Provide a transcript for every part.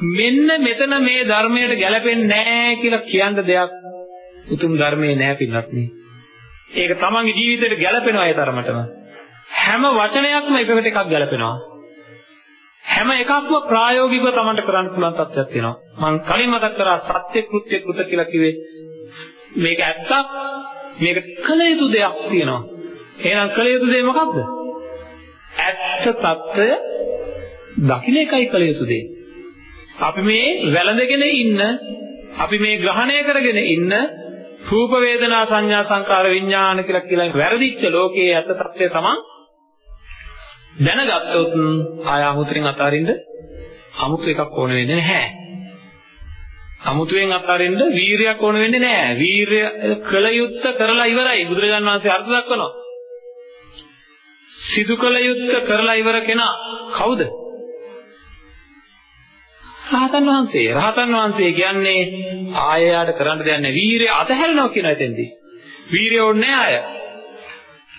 මෙන්න මෙතන මේ ධර්මයට ගැලපෙන්නේ නැහැ කියලා කියන්න දෙයක් උතුම් ධර්මයේ නැහැ පින්නත් නේ. ඒක තමන්ගේ ජීවිතයට ගැලපෙනවා ඒ තරමටම. හැම වචනයක්ම එකකට එකක් ගැලපෙනවා. හැම එකක්ම ප්‍රායෝගිකව තමන්ට කරන්න පුළුවන් තත්ත්වයක් තියෙනවා. මම කලින් මතක් කරා සත්‍ය කෘත්‍ය කෘත කියලා කිව්වේ මේක ඇත්තක් මේක කළ යුතු දෙයක් තියෙනවා. එහෙනම් කළ යුතු දේ මොකක්ද? ඇත්ත తত্ত্বය දකින්න එකයි කළ යුතු දේ. අපි මේ වැළඳගෙන ඉන්න අපි මේ ග්‍රහණය කරගෙන ඉන්න රූප වේදනා සංඥා සංකාර විඥාන කියලා කියලා වැරදිච්ච ලෝකයේ ඇත්ත తත්වය තමන් දැනගත්තොත් ආය අමුතුවෙන් අතාරින්න අමුතු එකක් ඕන වෙන්නේ නැහැ. අමුතුවෙන් අතාරින්න වීරයක් ඕන වෙන්නේ නැහැ. වීරය කළ යුත්ත කරලා ඉවරයි බුදුරජාන් වහන්සේ අර්ථ දක්වනවා. සිදු කළ යුත්ත කරලා ඉවර කෙනා කවුද? රහතන් වහන්සේ. රහතන් වහන්සේ කියන්නේ ආයයට කරන්න දෙයක් නැහැ. වීරය අතහැරෙනවා කියන එතෙන්දී. වීරය ඕනේ නැහැ අය.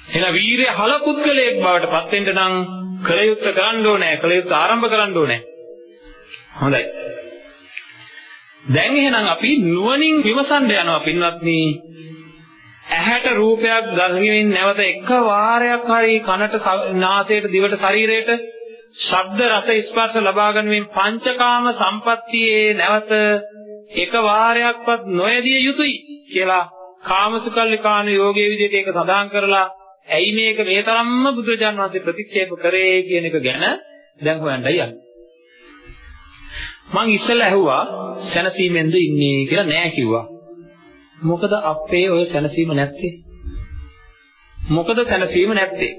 එහෙනම් වීරය හල පුද්ගලයෙක් බවට පත් වෙන්න නම් කළ යුත්තේ කරන්න ඕනේ, කළ යුත්තේ ආරම්භ කරන්න ඕනේ. හොඳයි. දැන් එහෙනම් අපි නුවණින් විමසන්න යනවා පින්වත්නි. ඇහැට රූපයක් දකිමින් නැවත එක වාරයක් හරි කනට නාසයට දිවට ශරීරයට ශබ්ද රස ස්පර්ශ ලබා ගැනීමෙන් පංචකාම සම්පත්තියේ නැවත එක වාරයක්වත් නොයදිය යුතුයි කියලා කාමසුකල්ලිකාන යෝගයේ විදිහට ඒක සඳහන් කරලා ඇයි මේක මේ තරම්ම බුදුරජාන් වහන්සේ ප්‍රතික්ෂේප කරේ කියන එක ගැන දැන් හොයන්නයි යන්නේ. මං ඉස්සෙල්ලා ඇහුවා සැනසීමෙන්ද ඉන්නේ කියලා නෑ කිව්වා. මොකද අපේ ඔය සැනසීම නැත්තේ? මොකද සැනසීම නැත්තේ?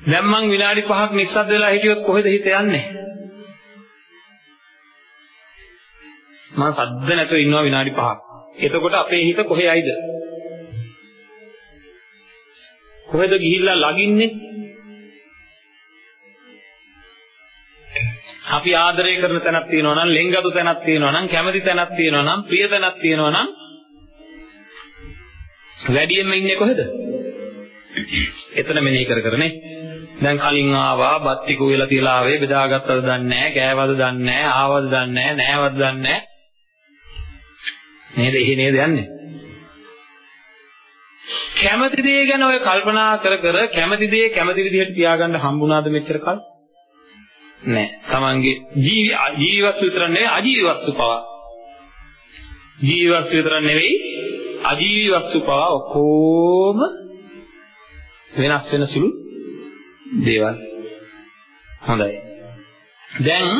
දැන් මං විනාඩි 5ක් නිස්සද්ද වෙලා හිටියොත් කොහෙද හිත යන්නේ? මං සද්ද නැතුව ඉන්නවා විනාඩි 5ක්. එතකොට අපේ හිත කොහේයිද? කොහෙද ගිහිල්ලා ලගින්නේ? අපි ආදරය කරන තැනක් තියෙනවා නම්, ලෙන්ගතු තැනක් තියෙනවා නම්, කැමති තැනක් තියෙනවා නම්, ප්‍රිය තැනක් තියෙනවා නම් වැඩියෙන්ම ඉන්නේ කොහෙද? එතන මෙනෙහි කර කරනේ. දැන් කලින් ආවා, බත්තිකු වෙලා තියලා ආවේ, බෙදාගත්තද දන්නේ නැහැ, කෑවද දන්නේ නැහැ, ආවද දන්නේ නැහැ, නෑවද දන්නේ නැහැ. නේද? එහෙ නේද යන්නේ? කැමති දේ ගැන ඔය කල්පනා කර කර කැමති දේ කැමති විදිහට තියාගන්න හම්බුණාද මෙච්චර කල්? නෑ. Tamange ජීවි ජීවි වස්තු විතර නෙවෙයි අජීවි වස්තු පවා. ජීවි වස්තු විතර නෙවෙයි අජීවි වස්තු පවා ඔක්කොම වෙනස් වෙන සුළු දේවල්. හොඳයි. දැන්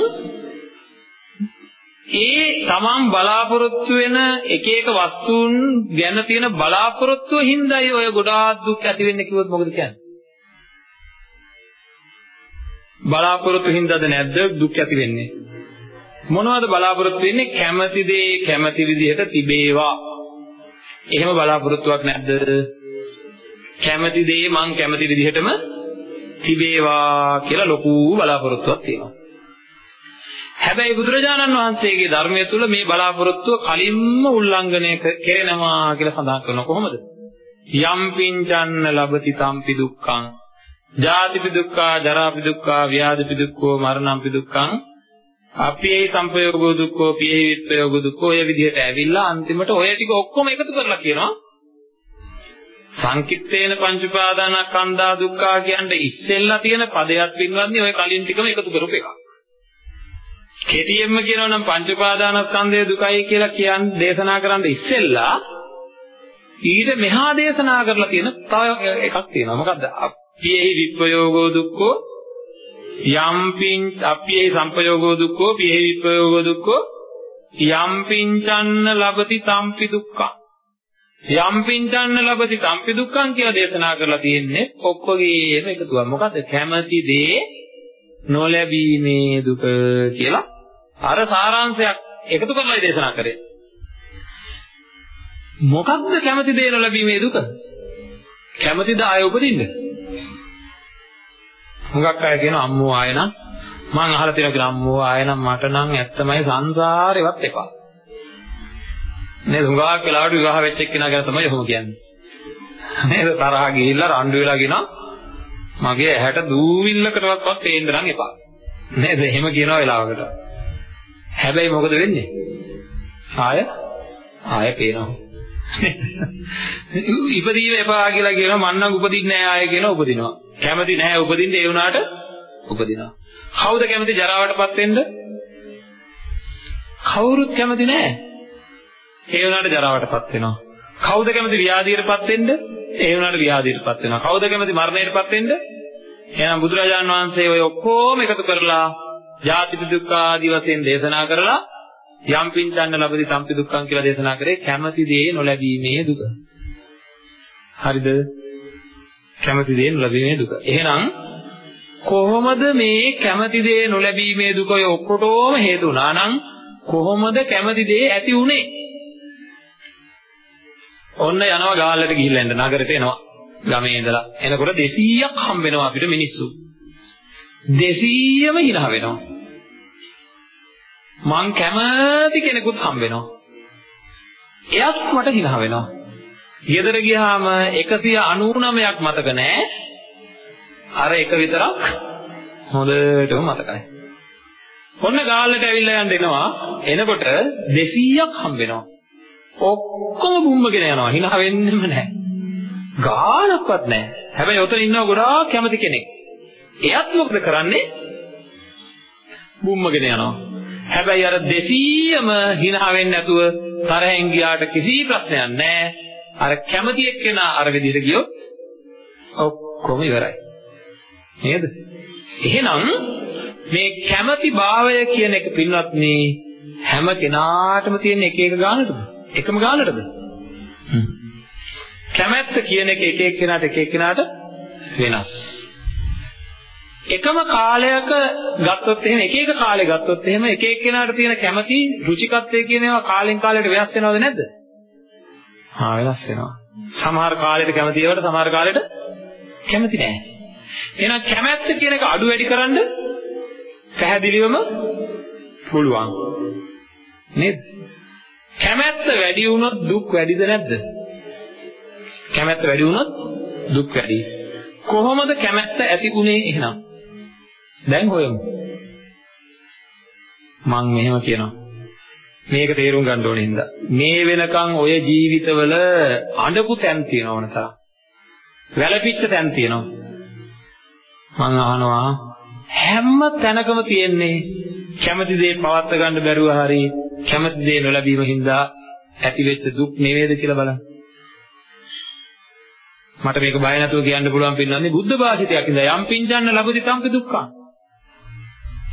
ඒ තමන් බලාපොරොත්තු වෙන එක එක වස්තුන් ගැන තියෙන බලාපොරොත්තුව හින්දායි ඔය ගොඩාක් දුක් ඇති වෙන්නේ කිව්වොත් මොකද කියන්නේ? බලාපොරොත්තු හින්දාද නැද්ද දුක් ඇති වෙන්නේ? මොනවද බලාපොරොත්තු වෙන්නේ? කැමැති දේ කැමැති විදිහට තිබේවා. එහෙම බලාපොරොත්තුවක් නැද්ද? කැමැති දේ මං කැමැති විදිහටම තිබේවා කියලා ලොකු බලාපොරොත්තුවක් තියෙනවා. හැබැයි බුදුරජාණන් වහන්සේගේ ධර්මයේ තුල මේ බලාපොරොත්තුව කලින්ම උල්ලංඝනය කෙරෙනවා කියලා සඳහන් කරනවා. කොහොමද? යම් පිංචන්න ලබති තම්පි දුක්ඛං. ජාතිපි දුක්ඛා ජරාපි දුක්ඛා ව්‍යාධිපි දුක්ඛෝ මරණම්පි දුක්ඛං. අප්පියේ සංපයෝගෝ දුක්ඛෝ පියේ විප්පයෝගෝ දුක්ඛෝ. ඔය විදිහට ඇවිල්ලා අන්තිමට ඔය ටික ඔක්කොම එකතු කරලා කියනවා. සංකිට්ඨේන පංච උපාදානස්කන්ධා දුක්ඛා කියන්නේ ඉස්සෙල්ලා තියෙන පදයක් පින්වත්නි ඔය කලින් ටිකම එකතු කරපු එකක්. කෙටියෙන්ම කියනවා නම් පංච උපාදානස්කන්ධය දුකයි කියලා කියන්නේ දේශනා කරන්න ඉස්සෙල්ලා ඊට මෙහා දේශනා කරලා තියෙන තව එකක් තියෙනවා. මොකද්ද? අප්පියෙහි විප්පයෝගෝ දුක්ඛෝ යම්පින් අප්පියෙහි සම්පයෝගෝ දුක්ඛෝ පියෙහි විප්පයෝගෝ දුක්ඛෝ යම්පින්චන්න ලබති තම්පි දුක්ඛං යම්පින්චන්න ලබති තම්පි දුක්ඛං කියලා දේශනා කරලා තියෙන්නේ ඔක්කොගේම එකතුවක්. මොකද්ද? කැමැති දේ නොලැබීමේ දුක කියලා අර සාරාංශයක් එකතු කරලා දේශනා කරේ. මොකක්ද කැමති දේ නොලැබීමේ දුක? කැමතිද ආය උපදින්න? හුඟක් අය කියන අම්මෝ ආය නම් මං අහලා තියෙනවා කියන අම්මෝ ආය නම් මට නම් ඇත්තමයි සංසාරේවත් එපා. නේද හුඟක් වෙලාවට විවාහ වෙච්ච එක්කෙනා ගැන තමයි ඔහොම කියන්නේ. නේද තරහා ගිහිල්ලා රණ්ඩු වෙලා කියනවා මගේ ඇහැට දූවිල්ලකටවත් පේන්න නම් එපා. නේද? එහෙම කියනවා වෙලාවකට. හැබැයි මොකද වෙන්නේ? ආය ආය පේනවා. ඉපදීම එපා කියලා කියනවා මං නම් උපදින්නේ නැහැ ආය කියනවා උපදිනවා. කැමති නැහැ උපදින්න ඒ වුණාට උපදිනවා. කවුද කැමති ජරාවටපත් වෙන්න? කවුරුත් කැමති නැහැ. ඒ වුණාට ජරාවටපත් වෙනවා. කවුද කැමති ව්‍යාධියටපත් වෙන්න? ඒ වුණාට ව්‍යාධියටපත් වෙනවා. කවුද කැමති මරණයටපත් වෙන්න? එහෙනම් බුදුරජාන් වහන්සේ ඔය ඔක්කොම එකතු කරලා ජාති දුක්ඛ ආදී වශයෙන් දේශනා කරලා යම් පින්චන්න ලැබෙති සම්පි දුක්ඛං කියලා දේශනා කරේ කැමති දේ නොලැබීමේ දුක. හරිද? කැමති දේ නොලැබීමේ දුක. එහෙනම් කොහොමද මේ කැමති දේ නොලැබීමේ දුක ඔය ඔක්කොටම හේතු වුණා නම් කොහොමද කැමති දේ ඇති වුනේ? ඔන්න යනවා ගාල්ලට ගිහිල්ලා එන්න නගරෙට එනවා. ගමේ ඉඳලා එනකොට 200ක් හම්බ වෙනවා අපිට මිනිස්සු. 200ම hina වෙනවා. මං කැමති කෙනෙකුත් හම්බ වෙනවා. එයත් මට hina වෙනවා. ගෙදර ගියාම 199ක් මතක නෑ. අර එක විතරක් හොඳටම මතකයි. ඔන්න ගාල්ලට ඇවිල්ලා යන්න එනවා. එනකොට 200ක් හම්බ වෙනවා. ඔක්කොම බුම්මගෙන යනවා. hina වෙන්නෙම නැහැ. ගානක්වත් නැහැ. හැබැයි ඔතන ඉන්නව ගොඩාක් කැමති කෙනෙක්. එයත් මොකද කරන්නේ? බුම්මගෙන යනවා. හැබැයි අර 200ම hina වෙන්නේ නැතුව තරහෙන් ගියාට කිසි ප්‍රශ්නයක් නැහැ. අර කැමති එක්කෙනා අර විදිහට ගියොත් ඔක්කොම ඉවරයි. නේද? එහෙනම් මේ කැමැති භාවය කියන එක පින්වත්නි හැම කෙනාටම තියෙන එක එක ගානටද? එකම ගානටද? කැමැත්ත කියන එක එක එක්කෙනාට එක එක්කෙනාට වෙනස්. එකම කාලයක ගත්තොත් එහෙම එක එක කාලේ ගත්තොත් එහෙම එක එක්කෙනාට තියෙන කැමැති රුචිකත්වය කියන ඒවා කාලෙන් කාලයට වෙනස් වෙනවද නැද්ද? ආ වෙනස් වෙනවා. සමහර කාලෙට කැමති ඒවාට සමහර කාලෙට කැමති නැහැ. එහෙනම් කැමැත්ත කියන එක අඩු වැඩි කරන්න පැහැදිලිවම පුළුවන්. නේද? කැමැත්ත වැඩි වුණොත් දුක් වැඩිද නැද්ද? කැමැත්ත වැඩි වුණොත් දුක් වැඩි. කොහොමද කැමැත්ත ඇති උනේ එහෙනම්? දැන් හොයමු. මම මෙහෙම කියනවා. මේක තේරුම් ගන්න ඕනේ හින්දා. මේ වෙනකන් ඔය ජීවිතවල අඬපු තැන් තියෙනව නේද? වැළපිච්ච තැන් තියෙනවා. මං අහනවා හැම තැනකම තියෙන්නේ කැමති දේ පවත් ගන්න බැරුව හරි කැමති දේ නොලැබීම හින්දා ඇතිවෙච්ච දුක් නෙවෙයිද කියලා බලන්න. මට මේක බය නැතුව කියන්න පුළුවන් පින්නන්නේ බුද්ධ භාෂිතයක් ඉඳලා යම් පිංජන්න ලැබුදි තම්පි දුක්ඛං.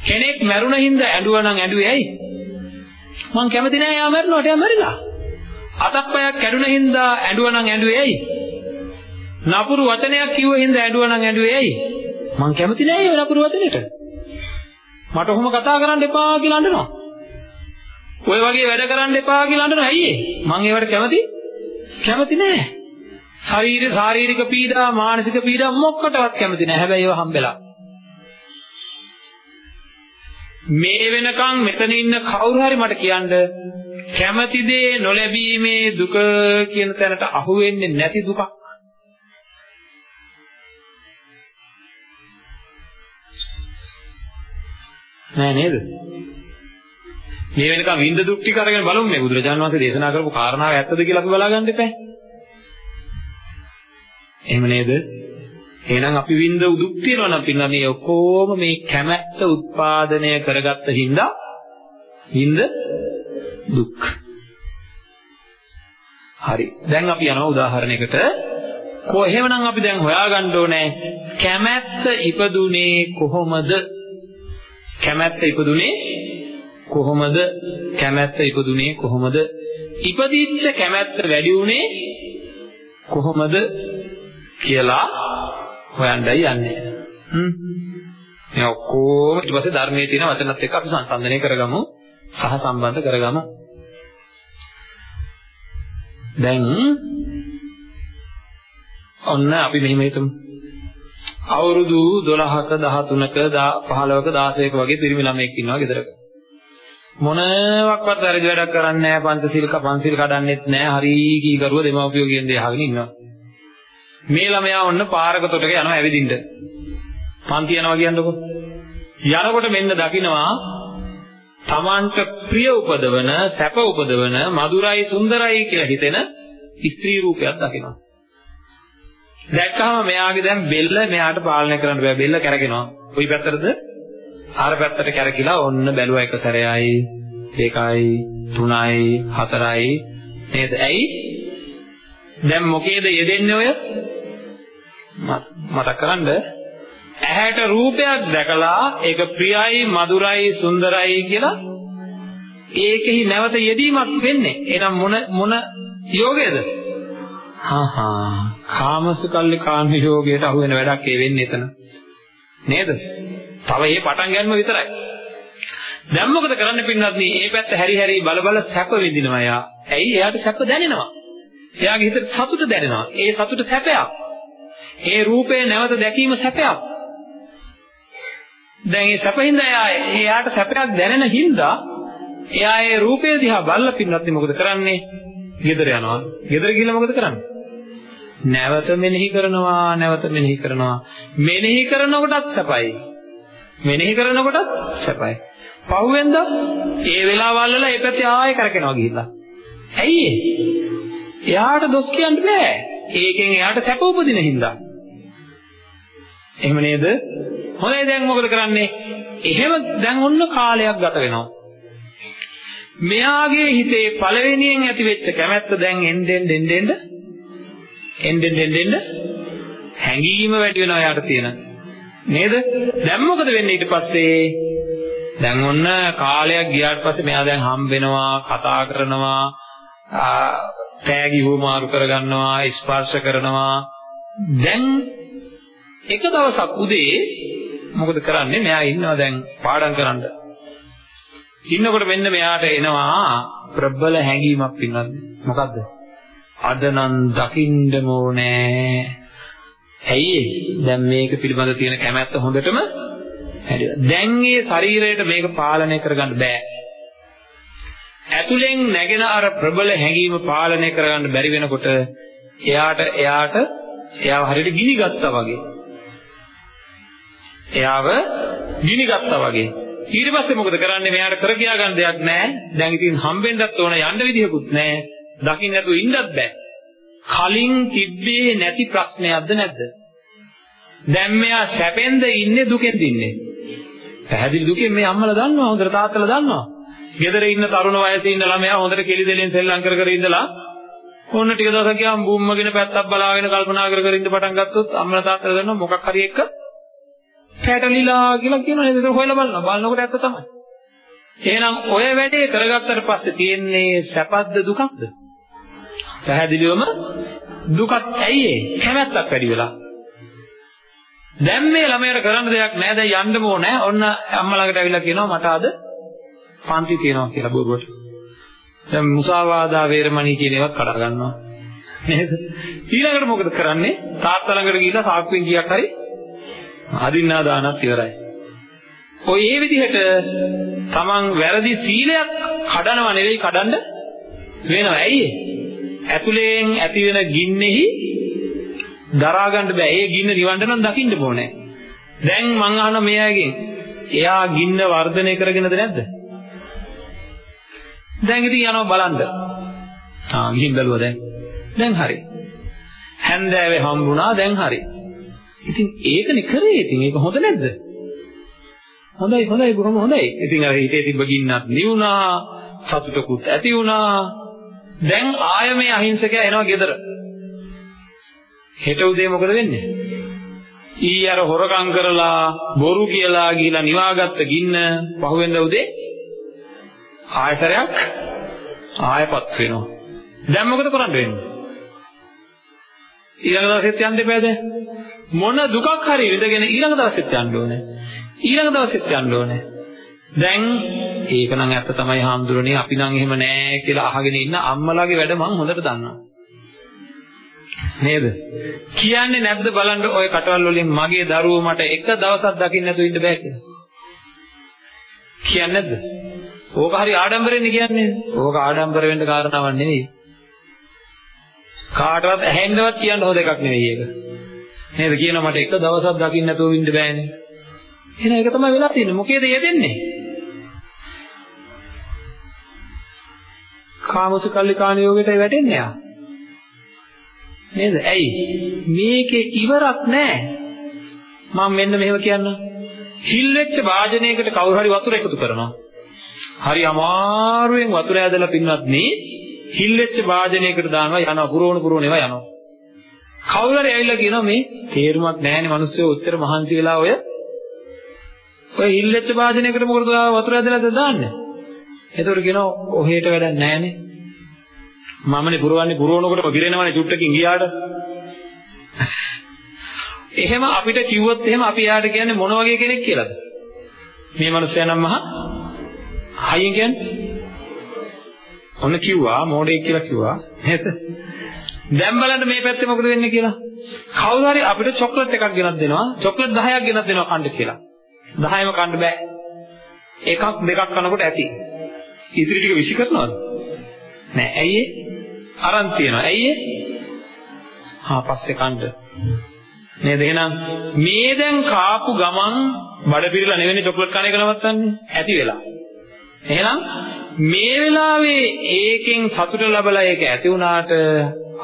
කෙනෙක් මැරුණ හින්දා ඇඬුවා නම් ඇඬුවේ ඇයි? මං කැමති නෑ යා මැරුණාට යා මැරිලා. අතක් පයක් කැඩුණ හින්දා ඇඬුවා නම් ඇඬුවේ ඇයි? නපුරු වචනයක් කිව්ව හින්දා ඇඬුවා නම් ඇඬුවේ ඇයි? මං කැමති නෑ ඒ නපුරු වචනෙට. මට ඔහොම කතා කරන්න එපා කියලා අඬනවා. ඔය වගේ වැඩ කරන්න එපා කියලා අඬනවා. ඇයි ඒ? මං ඒවට කැමති කැමති නෑ. ශරීර ශාරීරික පීඩා මානසික පීඩා මොකටවත් කැමති නෑ. හැබැයි ඒවා හම්බෙලා. මේ වෙනකන් මෙතන ඉන්න කවුරු හරි මට කියන්න කැමති දේ නොලැබීමේ දුක කියන තැනට අහු වෙන්නේ නැති දුකක්. නෑ නේද? මේ වෙනකන් විඳ දුක් ටික අරගෙන බලමු මේ බුදුරජාණන් වහන්සේ දේශනා කරපු කාරණාව ඇත්තද කියලා අපි බලාගන්න එපා. එහෙම නේද? එහෙනම් අපි විඳ දුක් තියෙනවා නම් පින්න මේ ඔක්කොම මේ කැමැත්ත උත්පාදනය කරගත්ත හින්දා විඳ දුක්. හරි. දැන් අපි යනවා උදාහරණයකට. කොහේමනම් අපි දැන් හොයාගන්න ඕනේ කැමැත්ත ඉපදුනේ කොහොමද? කැමැත්ත ඉපදුනේ කොහොමද? කැමැත්ත ඉපදුනේ කොහොමද? ඉපදිච්ච කැමැත්ත වැඩි උනේ කොහොමද කියලා හොයන්නයි යන්නේ. හ්ම්. මේ ඔක්කොම ඊට පස්සේ ධර්මයේ තියෙන වචනත් එක්ක අපි සංසන්දනය කරගමු සහ සම්බන්ධ කරගමු. දැන් ඔන්න අපි මෙහෙම හිතමු. අවුරුදු 12ක 13ක 15ක 16ක වගේ පිරිමි ළමයෙක් ඉන්නවා ගෙදරක. මොනවාක්වත් වැරදි වැඩක් කරන්නේ නැහැ පංචශීල පංචශීල කඩන්නෙත් නැහැ හරි කීකරුව දෙමව්පියෝ කියන දේ අහගෙන ඉන්නවා. මේ ළමයා ඔන්න පාරක තොටක යනවා ඇවිදින්න. පන්ති යනවා කියන්නකො. යනකොට මෙන්න දකින්නවා තමන්ට ප්‍රිය උපදවන, සැප උපදවන, මధుරයි සුන්දරයි කියලා හිතෙන ස්ත්‍රී රූපයක් දකිනවා. දැක්කම මෙයාගේ දැන් බෙල්ල මෙයාට පාලනය කරන්න බෑ. බෙල්ල කැරගෙනවා. කොයි පැත්තටද? ආර පැත්තට කැරකිලා ඔන්න බැලුවා එක සැරයයි, දෙකයි, තුනයි, හතරයි නේද? ඇයි? දැන් මොකේද යෙදෙන්නේ ඔය? මතක් කරන්ද? ඇහැට රූපයක් දැකලා ඒක ප්‍රියයි, මధుරයි, සුන්දරයි කියලා ඒකෙහි නැවත යෙදීමක් වෙන්නේ. එහෙනම් මොන මොන යෝගයද? හා හා කාමසුකල්ලි කාම යෝගයට අහු වෙන වැඩක් ඒ වෙන්නේ එතන. නේද? තව මේ පටන් ගන්නම විතරයි. දැන් මොකද කරන්න පින්නත් මේ පැත්ත හැරි හැරි බල බල සැප විඳිනවා යා. ඇයි එයාට සැප දැනෙනවා. එයාගේ හිතට සතුට දැනෙනවා. ඒ සතුට සැපයක්. ඒ රූපේ නැවත දැකීම සැපයක්. දැන් මේ සැපින්ද එයා එයාට සැපයක් දැනෙන හින්දා එයා ඒ රූපය දිහා බලලා පින්නත් මොකද කරන්නේ? ගෙදර යනවා. ගෙදර ගිහලා මොකද කරන්නේ? නැවත මෙනෙහි කරනවා නැවත මෙනෙහි කරනවා මෙනෙහි කරනකොටත් සැපයි මෙනෙහි කරනකොටත් සැපයි. පහුවෙන්ද ඒ වෙලාවල් වල ඒ පැත්තේ ආයෙ කරකිනවා ගිහිල්ලා. ඇයි එයාට දොස් කියන්න බෑ. ඒකෙන් එයාට සැප උපදින හින්දා. එහෙම නේද? හොඳයි දැන් මොකද කරන්නේ? එහෙම දැන් ඔන්න කාලයක් ගත වෙනවා. මෙයාගේ හිතේ පළවෙනියෙන් ඇති වෙච්ච කැමැත්ත දැන් එන්නෙන් එන්නෙන් එන්නෙන් එන්නෙන් හැඟීම වැඩි වෙනවා යාට තියෙන. නේද? දැන් මොකද වෙන්නේ ඊට පස්සේ? දැන් ඔන්න කාලයක් ගියාට පස්සේ මෙයා දැන් හම්බ වෙනවා කතා කරනවා තෑගි හුමාරු කරගන්නවා ස්පර්ශ කරනවා. දැන් එක දවසක් උදේ මොකද කරන්නේ? මෙයා ඉන්නවා දැන් පාඩම් කරන්න. ඉන්නකොට මෙන්න මෙයාට එනවා ප්‍රබල හැඟීමක් පින්නත්. මොකද්ද? අද නම් දකින්න ඕනේ. ඇයි දැන් මේක පිළිබඳ තියෙන කැමැත්ත හොඳටම හැදිලා. දැන් මේ ශරීරයට මේක පාලනය කරගන්න බෑ. ඇතුලෙන් නැගෙන අර ප්‍රබල හැඟීම පාලනය කරගන්න බැරි වෙනකොට එයාට එයාට එයාව හරියට ගිනි ගත්තා වගේ. එයාව ගිනි ගත්තා වගේ. ඊට පස්සේ මොකද කරන්නේ? මෙයාට කර කියා ගන්න දෙයක් නැහැ දැන් ඉතින් හම්බෙන්නත් ඕන යන්න විදිහකුත් නැහැ දකින්න නැතුව ඉන්නත් බෑ. කලින් තිබ්බේ නැති ප්‍රශ්නයක්ද නැද්ද දැන් මෙයා සැපෙන්ද ඉන්නේ දුකෙන්ද ඉන්නේ පැහැදිලි දුකෙන් මේ අම්මලා දන්නවා හොඳට තාත්තලා දන්නවා ගෙදර ඉන්න තරුණ වයසේ ඉන්න ළමයා හොඳට කෙලි දෙලෙන් සෙල්ලම් කර කර ඉඳලා ඕන්න ටික දවසක් ගියාම බුම්මගෙන පැත්තක් බලාගෙන කල්පනා කර කර ඉන්න පටන් ගත්තොත් අම්මලා තාත්තලා දන්නවා මොකක් හරි එක පැටලිලා කියලා කියනවා නේද? ඒක හොයලා බලනවා. බලනකොට ඇත්ත තමයි. එහෙනම් ඔය වැඩේ කරගත්තට පස්සේ තියෙන්නේ සැපද්ද දුකක්ද? පැහැදිලිවම දුකක් ඇයි ඒ? කැමැත්තක් වැඩි වෙලා. දැන් මේ ළමයට කරන්න දෙයක් නැහැ. දැන් යන්නම ඕනේ. ඔන්න අම්මා ළඟට ඇවිල්ලා කියනවා මට අද පන්ති තියෙනවා කියලා බොරුවට. දැන් මුසාවාදා වේරමණී කියන ඒවත් කඩා ගන්නවා. නේද? ඊළඟට මොකද කරන්නේ? තාත්තා ළඟට ගිහිල්ලා සාක්කුවෙන් කීයක් හරි අදින්නා දානත් ඉවරයි. ඔය ඒ විදිහට තමන් වැරදි සීලයක් කඩනව නෙවෙයි කඩන්න වෙනවා. ඇයි ඇතුලෙන් ඇති වෙන ගින්නෙහි දරා ගන්න බෑ. ඒ ගින්න නිවන්න නම් දකින්න ඕනේ. දැන් මං අහන මෙයාගෙන් එයා ගින්න වර්ධනය කරගෙනද නැද්ද? දැන් ඉතින් යනවා බලන්න. ආ ගිහින් බැලුවා දැන්. දැන් හරි. හැන්දෑවේ හම්බුණා දැන් හරි. ඉතින් ඒකනේ කරේ. ඉතින් ඒක හොඳ නැද්ද? හොඳයි හොඳයි බොහොම හොඳයි. ඉතින් අර හිතේ තිබ්බ ගින්නක් නිවුණා, සතුටකුත් ඇති වුණා. දැන් ආය මේ අහිංසකයා එනවා ගෙදර. හෙට උදේ මොකද වෙන්නේ? ඊ අර හොරකම් කරලා බොරු කියලා ගිහිලා නිවාගත්ත ගින්න පහුවෙන්ද උදේ ආයතරයක් ආයපත් වෙනවා. දැන් මොකද කරන්න වෙන්නේ? ඊළඟ දවසෙත් යන්න දෙපෑද? මොන දුකක් හරි විඳගෙන ඊළඟ දවසෙත් යන්න ඕනේ. ඊළඟ දවසෙත් යන්න ඕනේ. දැන් ඒක නම් ඇත්ත තමයි හාමුදුරනේ අපි නම් එහෙම නෑ කියලා අහගෙන ඉන්න අම්මලාගේ වැඩ මම හොඳට දන්නවා. නේද? කියන්නේ නැද්ද බලන්න ওই කටවල් වලින් මගේ දරුවෝ මට එක දවසක් දකින්න නැතුව ඉන්න බෑ කියලා. කියන්නේ නැද්ද? ඕක හරි ආඩම්බරෙන්නේ කියන්නේ. ඕක ආඩම්බර වෙන්න කාරණාවක් නෙවෙයි. කාටවත් ඇහෙන්නවත් කියන්න හොඳ එකක් නෙවෙයි ඒක. නේද කියනවා මට එක දවසක් දකින්න නැතුව ඉන්න බෑනේ. එහෙනම් ඒක තමයි වෙලා තියෙන්නේ. මොකේද යෙදෙන්නේ? කාමසුකල්ලිකාණ යෝගයට වැටෙන්නේ යා. නේද? ඇයි? මේකේ ඉවරක් නැහැ. මම මෙන්න මෙහෙම කියන්නම්. හිල් වෙච්ච වාජනයකට කවුරු හරි වතුර එකතු කරනවා. හරි අමාරුවෙන් වතුර ඇදලා පින්නත් නේ හිල් වෙච්ච වාජනයකට දානවා යනවා පුරවන පුරවන ඒවා යනවා. කවුරු හරි ඇවිල්ලා කියනවා මේ තේරුමක් නැහැනේ මිනිස්සු උත්තර මහන්සි වෙලා ඔය ඔය හිල් වෙච්ච වාජනයකට මොකටද වතුර ඇදලා දාන්නේ? එතකොට කියනවා ඔහෙට වැඩක් නැහැනේ. මමනේ පුරවන්නේ පුරවනකොටම ගිරෙනවනේ චුට්ටකින් ගියාට. එහෙම අපිට කිව්වොත් එහෙම අපි යාට කියන්නේ මොන වගේ කෙනෙක් කියලාද? මේ මිනිස්සයා නම් මහා හයියෙන් කියන්නේ. ඔන්න කිව්වා මෝඩෙක් කියලා කිව්වා. නේද? දැන් බලන්න මේ පැත්තේ මොකද වෙන්නේ කියලා. කවුරු හරි අපිට චොක්ලට් එකක් ගෙනත් දෙනවා. චොක්ලට් 10ක් ගෙනත් දෙනවා කන්න කියලා. 10ම කන්න බෑ. එකක් දෙකක් කනකොට ඇති. ඉතිරි ටික විසි කරනවද? නෑ. ඇයි අරන් තියනවා. ඇයි හා පස්සේ කන්න. නේද එහෙනම් මේ දැන් කාපු ගමන් බඩ පිරලා නෙවෙයි චොක්ලට් කන එක නවත්තන්නේ. ඇති වෙලා. එහෙනම් මේ වෙලාවේ ඒකෙන් සතුට ලැබලා ඒක ඇති වුණාට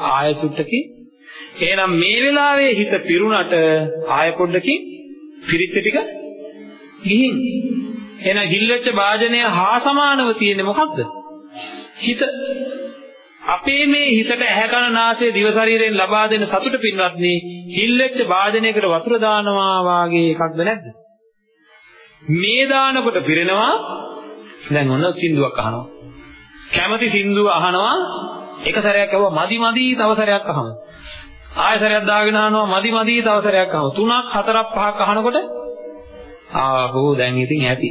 ආය සුට්ටකි එහෙනම් මේ වෙලාවේ හිත පිරුණට ආය පොඩ්ඩකින් පිරිච්ච ටික ගිහින් එහෙනම් හිල්ලච්ච වාජනය හා සමානව තියෙන්නේ මොකද්ද? හිත. අපේ මේ හිතට ඇහැ කන නාසය දිව ශරීරයෙන් ලබා දෙන සතුට පින්වත්නි හිල්ලච්ච වාදනයකට වතුර දානවා වාගේ එකක්ද නැද්ද? මේ දානකොට පිරෙනවා. දැන් ඔන්න සින්දුවක් අහනවා. කැමති සින්දුව අහනවා. එක සැරයක් අහුවා මදි මදි තව සැරයක් අහනවා. ආය සැරයක් දාගෙන අහනවා මදි මදි තව සැරයක් අහනවා. තුනක් හතරක් පහක් අහනකොට ආහෝ දැන් ඉතින් ඇති.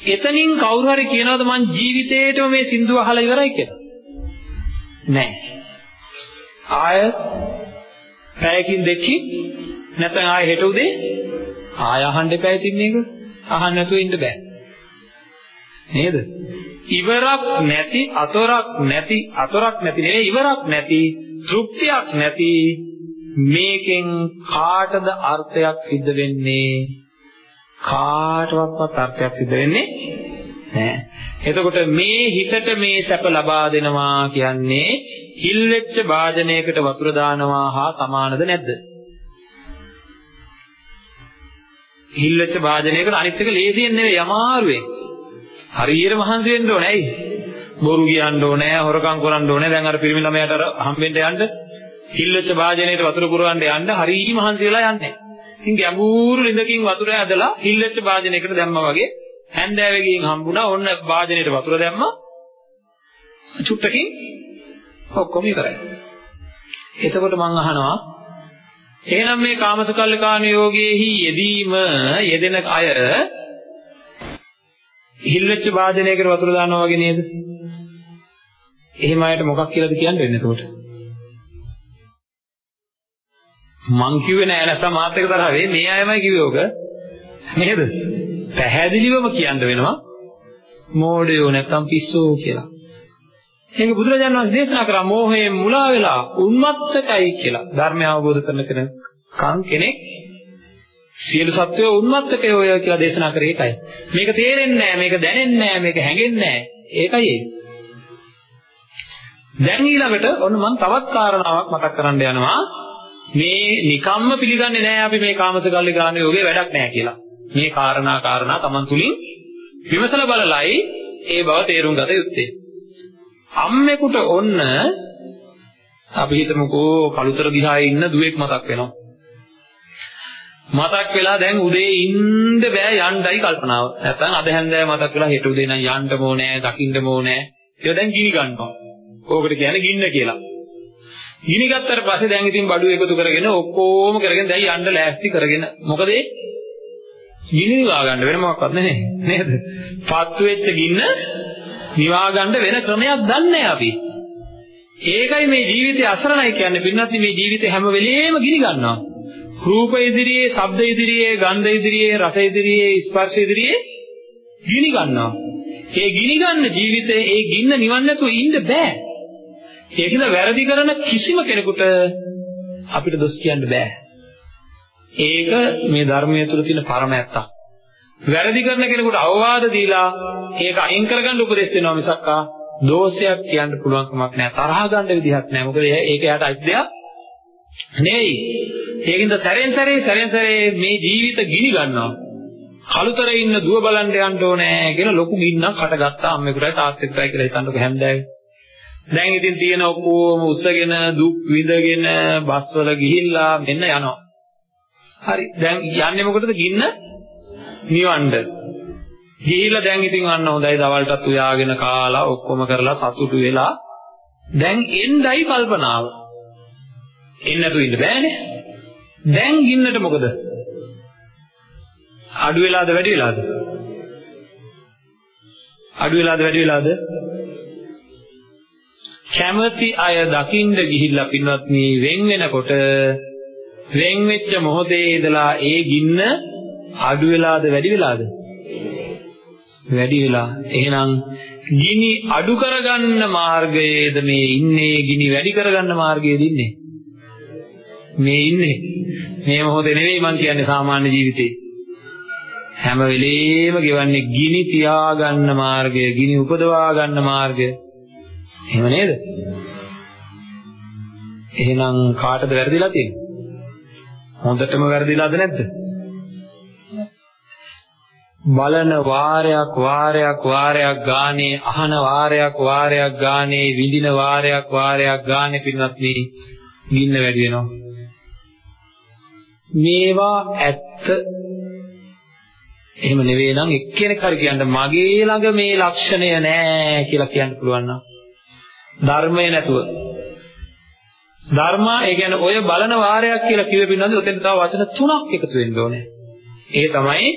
එතනින් කවුරු හරි කියනවද මං ජීවිතේටම මේ සින්දුව අහලා ඉවරයි කියලා? නෑ. ආය පැයකින් දෙකකින් නැත්නම් ආය හෙට උදේ ආය අහන්න එපා ඉතින් මේක. අහන්න නැතුව ඉන්න බෑ. නේද? ඉවරක් නැති අතොරක් නැති අතොරක් නැති නෙවෙයි ඉවරක් නැති තෘප්තියක් නැති මේකෙන් කාටද අර්ථයක් සිද්ධ වෙන්නේ කාටවත් අර්ථයක් සිද්ධ වෙන්නේ නැහැ. එතකොට මේ හිතට මේ සැප ලබා දෙනවා කියන්නේ හිල් වෙච්ච වාදනයකට වතුර දානවා හා සමානද නැද්ද? හිල් වෙච්ච වාදනයකට අනිත් එක ලේසියෙන් නෙවෙයි අමාරුවෙන්. හරියට මහන්සි වෙන්න ඕනේ ඇයි? බොරු කියන්න ඕනේ, හොරකම් කරන්න ඕනේ. දැන් අර පිරිමි ළමයාට අර හම්බෙන්න යන්න හිල් වෙච්ච වාදනයකට වතුර පුරවන්න යන්න හරිය මහන්සි වෙලා යන්නේ. ඉතින් ගැඹුරු ළිඳකින් වතුර ඇදලා හිල්ලෙච්ච වාදනයකට දැම්මා වගේ හැන්දෑවේ ගිහින් හම්බුණා ඔන්න වාදනයට වතුර දැම්මා චුට්ටකින් ඔක්කොම කරයි. එතකොට මම අහනවා එහෙනම් මේ කාමසකල්ලකාණ යෝගයේහි යෙදීම යෙදෙන අය හිල්ලෙච්ච වාදනයකට වතුර දානවා වගේ නේද? එහෙම අයට මොකක් කියලාද කියන්නේ එතකොට? මං කිව්වේ නෑ නැත්නම් මාත් එක තරහ වෙයි. මේ අයමයි කිව්වේ ඕක. නේද? පැහැදිලිවම කියන්න වෙනවා. මෝඩයෝ නැත්නම් පිස්සෝ කියලා. ඒක බුදුරජාණන් වහන්සේ දේශනා කරා මෝහයෙන් මුලා වෙලා උන්මත්තකයි කියලා. ධර්මය අවබෝධ කරන කෙනෙක් කෙනෙක් සියලු සත්වයෝ උන්මත්තකයෝ කියලා දේශනා කරේ ඒකයි. මේක තේරෙන්නේ නෑ මේක දැනෙන්නේ නෑ මේක හැඟෙන්නේ නෑ. ඒකයි ඒක දැන් ඊළඟට ඔන්න මම තවත් කාරණාවක් මතක් කරන්න යනවා. මේ නිකම්ම පිළිගන්නේ නැහැ අපි මේ කාමසගල්ලි ගාන යෝගේ වැඩක් නැහැ කියලා. මේ කාරණා කාරණා Taman තුලින් විමසලා බලලයි ඒ බව තේරුම් ගත යුත්තේ. අම්මෙකුට ඔන්න අපි හිතමුකෝ කලුතර දිහායේ ඉන්න දුවෙක් මතක් වෙනවා. මතක් වෙලා දැන් උදේ ඉන්න බෑ යන්නයි කල්පනාව. නැත්නම් අද හැන්දෑව මතක් වෙලා හෙට උදේ නම් යන්න ඕනේ, දකින්න ඕනේ. ඒක දැන් ගිනි ගන්නවා. ඕකට කියන්නේ ගින්න කියලා. ගිනි ගත්තට පස්සේ දැන් ඉතින් බඩු එකතු කරගෙන ඔක්කොම කරගෙන දැන් යන්න ලෑස්ති කරගෙන මොකද ඒ ගිනි නිවා ගන්න වෙන මොකක්වත් නැහැ නේද? පත්තු වෙච්ච ගින්න නිවා ගන්න වෙන ක්‍රමයක් දන්නේ අපි. ඒකයි මේ ජීවිතය අසරණයි කියන්නේ පින්නත් මේ ජීවිතේ හැම වෙලෙම ගිනි ගන්නවා. රූප ඉදිරියේ, ශබ්ද ඉදිරියේ, ගන්ධ ඉදිරියේ, රස ඉදිරියේ, ස්පර්ශ ඉදිරියේ ගිනි ගන්නවා. ඒ ගිනි ගන්න ජීවිතේ ඒ ගින්න නිවන්න නැතුව ඉන්න බෑ. ඒකද වැරදි කරන කිසිම කෙනෙකුට අපිට දොස් කියන්න බෑ. ඒක මේ ධර්මයේ තුල තියෙන පරම ඇත්තක්. වැරදි කරන කෙනෙකුට අවවාද දීලා ඒක අයින් කරගන්න උපදෙස් දෙනවා මිසක්කා දෝෂයක් කියන්න පුළුවන් කමක් නැහැ. තරහ ගන්න විදිහක් නැහැ. මොකද ඒක එයාට අයිති දෙයක් නෙවෙයි. ඒකින්ද සැරෙන් සැරේ සැරෙන් සැරේ මේ ජීවිත ගිනි ගන්නවා. කලුතරේ ඉන්න දුව බලන්න යන්න ඕනේ කියලා ලොකු ගින්නක් හටගත්තා අම්මෙකුටයි තාත්තෙකුටයි කියලා හිතන්නකො හැන්දෑවේ. දැන් ඉතින් තියෙන ඔක්කොම උස්සගෙන දුක් විඳගෙන බස්වල ගිහිල්ලා මෙන්න යනවා. හරි. දැන් යන්නේ මොකටද ගින්න නිවන්න. ගිහිල්ලා දැන් ඉතින් අන්න හොඳයි දවල්ටත් උයාගෙන කාලා ඔක්කොම කරලා සතුටු වෙලා දැන් එන්නයි කල්පනාව. එන්න නැතු ඉන්න බෑනේ. දැන් ගින්නට මොකද? අඩු වෙලාද වැඩි වෙලාද? අඩු වෙලාද වැඩි වෙලාද? කැමැති අය දකින්න ගිහිල්ලා පින්වත්නි වෙන් වෙනකොට වෙන් වෙච්ච මොහොතේ ඉඳලා ඒ ගින්න අඩු වෙලාද වැඩි වෙලාද? වැඩි වෙලා. එහෙනම් ගිනි අඩු කරගන්න මාර්ගයේද මේ ඉන්නේ ගිනි වැඩි කරගන්න මාර්ගයේද ඉන්නේ? මේ ඉන්නේ. මේ මොහොතේ නෙවෙයි මං කියන්නේ සාමාන්‍ය ජීවිතේ. හැම වෙලෙම ගෙවන්නේ ගිනි තියාගන්න මාර්ගය, ගිනි උපදවා ගන්න මාර්ගය. එහෙම නේද? එහෙනම් කාටද වැරදිලා තියෙන්නේ? හොඳටම වැරදිලාද නැද්ද? බලන වාරයක් වාරයක් වාරයක් ගානේ අහන වාරයක් වාරයක් ගානේ විඳින වාරයක් වාරයක් ගානේ පින්නත් මේ ගින්න වැඩි වෙනවා මේවා ඇත්ත එහෙම නෙවෙයි නම් එක්කෙනෙක් හරි කියන්න මගේ ළඟ මේ ලක්ෂණය නෑ කියලා කියන්න පුළුවන් නම් ධර්මය නැතුව ධර්මා ඒ කියන්නේ ඔය බලන වාරයක් කියලා කිව්වෙ පින්නන්ද ඔතෙන් තව වචන තුනක් එකතු වෙන්න ඕනේ. ඒ තමයි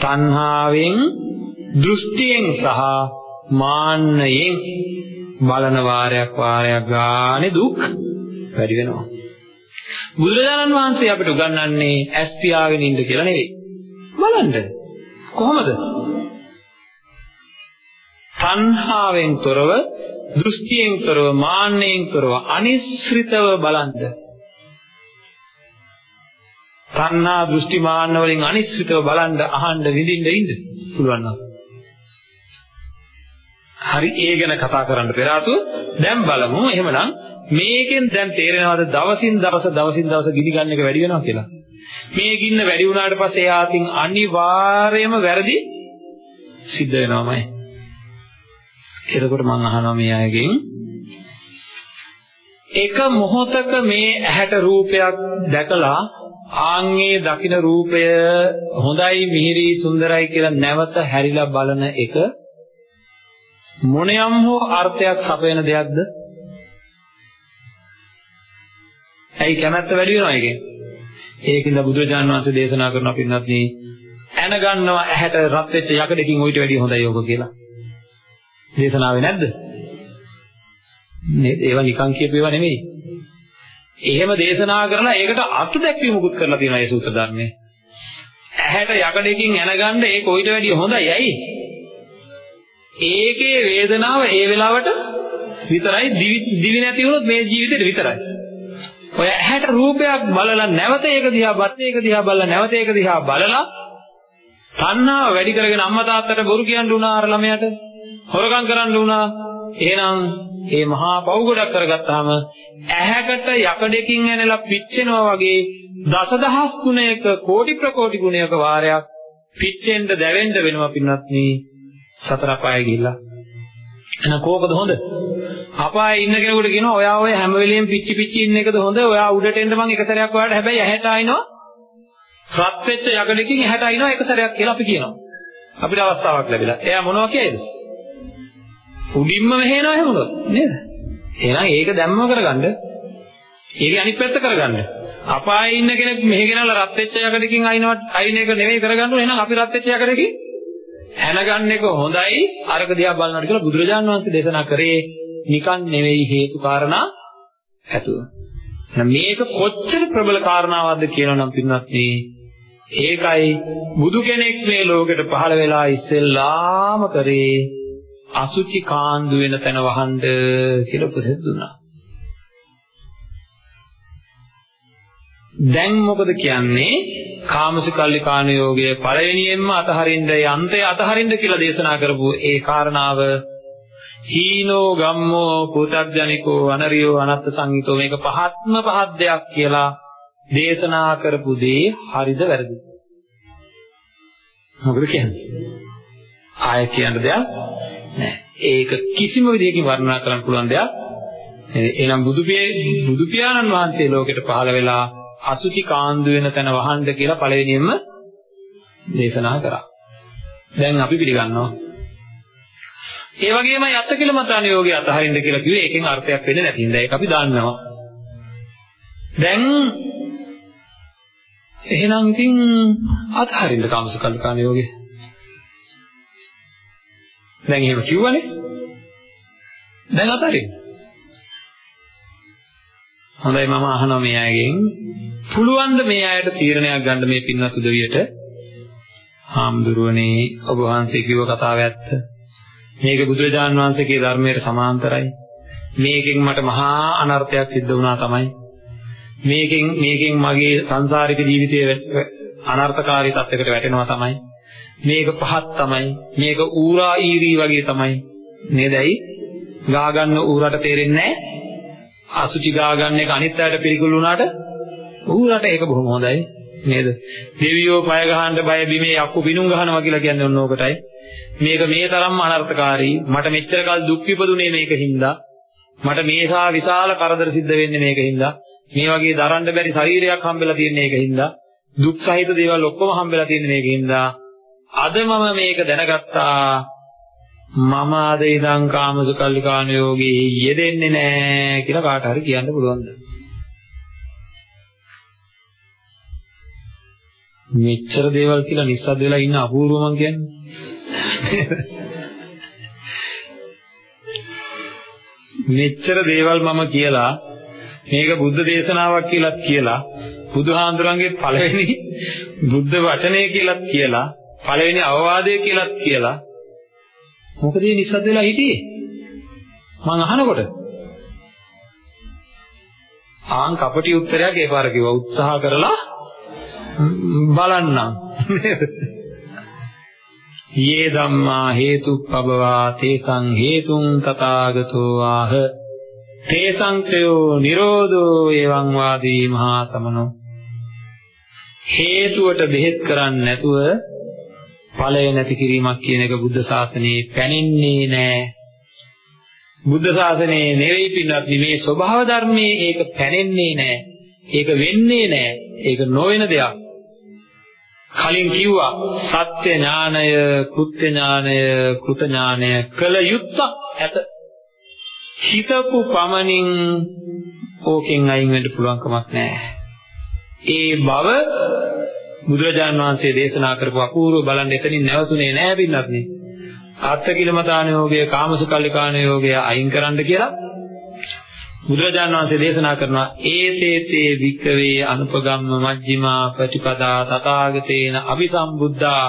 තණ්හාවෙන් දෘෂ්ටියෙන් සහ මාන්නයෙන් බලන වාරයක් වාරයක් ගානේ දුක් වැඩි වෙනවා. බුදුරජාණන් වහන්සේ අපිට උගන්වන්නේ ඇස් පියාගෙන ඉන්න කියලා නෙවෙයි. බලන්න. කොහොමද? තණ්හාවෙන් තොරව, දෘෂ්ටියෙන් තොරව, මාන්නයෙන් තොරව අනිශ්චිතව බලන්න. තණ්හා දෘෂ්ටි මාන්න වලින් අනිශ්චිතව බලන්න, අහන්න, විඳින්න ඉන්න පුළුවන් නම්. හරි ඒ ගැන කතා කරන්න පෙර දැන් බලමු එහෙමනම් මේකෙන් දැන් තේරෙනවද දවසින් දවස දවසින් දවස ගිනි ගන්න එක වැඩි වෙනවා කියලා මේ ගින්න වැඩි වුණාට පස්සේ එයාටින් අනිවාර්යයෙන්ම වැරදි සිද්ධ වෙනවමයි එතකොට මම අහනවා මේ අයගෙන් එක මොහොතක මේ ඇහැට රූපයක් දැකලා ආන්ගේ දකින රූපය හොඳයි මිහිරි සුන්දරයි කියලා නැවත හැරිලා බලන එක මොනියම් හෝ අර්ථයක් සපයන දෙයක්ද? ඇයි කැමැත්ත වැඩි වෙනවා ඒකෙන්? ඒකින්ද බුදුරජාණන් වහන්සේ දේශනා කරන පින්නත් මේ ඇන ගන්නවා ඇහැට රත් වෙච්ච යකඩකින් ඌට වැඩිය හොඳයි යෝග කියලා. දේශනාවේ නැද්ද? නේද? ඒවා නිකන් කියපේවා නෙමෙයි. එහෙම දේශනා කරලා ඒකට අර්ථ දැක්වීමකුත් කරලා තියෙනවා ඒ සූත්‍ර ධර්මයේ. ඇහැට යකඩකින් ඇන ගන්න ඒක ඌට වැඩිය හොඳයි. ඇයි? ඒකේ වේදනාව ඒ වෙලාවට විතරයි දිවි නැති වුණොත් මේ ජීවිතේට විතරයි. ඔය ඇහැට රූපයක් බලලා නැවත ඒක දිහා බත් ඒක දිහා බලලා නැවත ඒක දිහා බලලා තණ්හාව වැඩි කරගෙන අම්මා තාත්තට බොරු කියන්න උනා අර ළමයාට හොරකම් කරන්න උනා එහෙනම් මේ මහා පව් ගොඩක් කරගත්තාම ඇහැකට යකඩකින් ඇනලා පිච්චෙනවා වගේ දසදහස් ගුණයක කෝටි ප්‍රකෝටි ගුණයක වාරයක් පිච්චෙන්න දැවෙන්න වෙනවා පින්නත් මේ සතර අපායේ ගිහිල්ලා එහෙනම් කෝකද හොඳ? අපායේ ඉන්න කෙනෙකුට කියනවා ඔයා ඔය හැම වෙලෙම පිච්චි පිච්චි ඉන්න එකද හොඳ? ඔයා උඩට එන්න මං එක සැරයක් ඔයාලට හැබැයි ඇහැට ආිනවා. රත් වෙච්ච යකඩකින් ඇහැට ආිනවා එක සැරයක් කියලා අපි කියනවා. අපිට අවස්ථාවක් ලැබිලා. එයා මොනවා කියයිද? උඩින්ම මෙහෙනවා එහෙම නේද? එහෙනම් ඒක දැම්ම කරගන්න. ඒක අනිත් පැත්ත කරගන්න. අපායේ ඉන්න කෙනෙක් මෙහෙ ගෙනල්ලා රත් වෙච්ච යකඩකින් අයින්වත් අයින් එක නෙවෙයි කරගන්න ඕනේ. එහෙනම් අපි රත් වෙච්ච යකඩකින් හැනගන්න එක හොඳයි අරක දිහා බලනවාට කියලා බුදුරජාණන් වහන්සේ දේශනා කරේ නිකන් නෙවෙයි හේතු කාරණා ඇතුව. මේක කොච්චර ප්‍රබල කාරණාවක්ද කියනනම් පින්නත් මේ ඒකයි බුදු කෙනෙක් මේ ලෝකෙට පහළ වෙලා ඉස්සෙල්ලාම කරේ අසුචි කාන්දු වෙන තැන වහන්න කියලා උපදෙස් දුන්නා. දැන් මොකද කියන්නේ? කාමසිකල්ලිකාන යෝගය පළවෙනියෙන්ම අතහරින්න යන්තය අතහරින්න කියලා දේශනා කරපු ඒ කාරණාව හීනෝ ගම්මෝ පුතග්ජනිකෝ අනරියෝ අනත්ත සංහිතෝ මේක පහත්ම පහත් දෙයක් කියලා දේශනා කරපු දේ හරිද වැරදිද? මොකද කියන්නේ? ආය කියන දෙයක් නෑ. ඒක කිසිම විදිහකින් වර්ණනා කරන්න පුළුවන් දෙයක් එහෙනම් බුදු බුදු පියාණන් වහන්සේ ලෝකෙට පහළ වෙලා අසුචි කාන්දු වෙන තැන වහන්න කියලා පළවෙනියෙන්ම දේශනා කරා. දැන් අපි පිළිගන්නවා. ඒ වගේම යත්ත කියලා මතාන යෝගය අතහරින්න කියලා කිව්වේ ඒකෙන් අර්ථයක් වෙන්නේ නැති හින්දා ඒක අපි දන්නවා. දැන් එහෙනම් ඉතින් අතහරින්න කාමසුකල්ලිකාන යෝගය. දැන් එහෙම කිව්වනේ. දැන් අතහරින්න. හොඳයි මම අහනවා මේ අයගෙන්. පුළුවන් ද මේ අයට තීරණයක් ගන්න මේ පින්වත් උදවියට? හාමුදුරුවනේ ඔබ වහන්සේ කිව්ව කතාව ඇත්ත. මේක බුදුරජාන් වහන්සේගේ ධර්මයට සමාන්තරයි. මේකෙන් මට මහා අනර්ථයක් සිද්ධ වුණා තමයි. මේකෙන් මේකෙන් මගේ සංසාරික ජීවිතයේ අනර්ථකාරී තත්යකට වැටෙනවා තමයි. මේක පහත් තමයි මේක ඌරා ඊරී වගේ තමයි. නේදයි? ගා ගන්න ඌරට තේරෙන්නේ නැහැ. අසුචි ගා ගන්න එක අනිත් අයට පිළිකුල් වුණාට ඌරට ඒක බොහොම හොඳයි. නේද? දෙවියෝ පය ගහන්න බය බිමේ යක්කු බිනුම් ගහනවා කියලා කියන්නේ ඔන්න ඕකටයි. මේක මේ තරම්ම අනර්ථකාරී. මට මෙච්චර කල් දුක් විපදුනේ මේකින්ද මට මේසා විශාල කරදර සිද්ධ වෙන්නේ මේකින්ද මේ වගේ දරන්න බැරි ශරීරයක් හම්බෙලා තියෙන මේකින්ද දුක් සහිත දේවල් ඔක්කොම හම්බෙලා තියෙන මේකින්ද අද මම මේක දැනගත්තා මම අද ඉඳන් කාමසුකල්ලිකාන යෝගී යෙදෙන්නේ නැහැ කියලා කාට හරි කියන්න පුළුවන්ද මෙච්චර දේවල් කියලා නිස්සද්ද වෙලා ඉන්න අපූර්ව මං කියන්නේ. මෙච්චර දේවල් මම කියලා මේක බුද්ධ දේශනාවක් කියලාත් කියලා බුදුහාඳුරන්ගේ පළවෙනි බුද්ධ වචනය කියලාත් කියලා පළවෙනි අවවාදය කියලාත් කියලා. මොකද මේ නිස්සද්ද වෙලා හිටියේ? මං අහනකොට. ආන් කපටි උත්තරයක් ඒ පාර කිව්වා උත්සාහ කරලා බලන්නම්. යේ ධම්මා හේතුප්පබවා තේසං හේතුං තථාගතෝ ආහ. තේසං චයෝ නිරෝධෝ එවං වාදී මහා සමනෝ. හේතුවට බෙහෙත් කරන්නේ නැතුව ඵලය නැති කිරීමක් කියන එක බුද්ධ ශාසනයේ පැනෙන්නේ නැහැ බුද්ධ ශාසනයේ නෙවෙයි පින්වත් මේ ස්වභාව ධර්මයේ ඒක පැනෙන්නේ නැහැ ඒක වෙන්නේ නැහැ ඒක නොවන දෙයක් කලින් කිව්වා සත්‍ය ඥානය, කෘත්‍ය ඥානය, කෘත ඥානය කළ යුත්තක් ඇත. හිතපු පමණින් ඕකෙන් අයින් වෙන්න පුළුවන් කමක් නැහැ. ඒ බව බුදුරජාණන් වහන්සේ දේශනා කරපු අපූර්ව බලන්න එතනින් නැවතුනේ නැහැ පින්නත් නේ. අත්තිකිලමතාන යෝගය, කාමසුකල්ලිකාන යෝගය අයින් කරන්න කියලා බුදුරජාණන් වහන්සේ දේශනා කරනවා ඒතේතේ වික්කවේ අනුපගම්ම මජ්ක්‍ධිමා ප්‍රතිපදා තථාගතේන අபிසම්බුද්ධා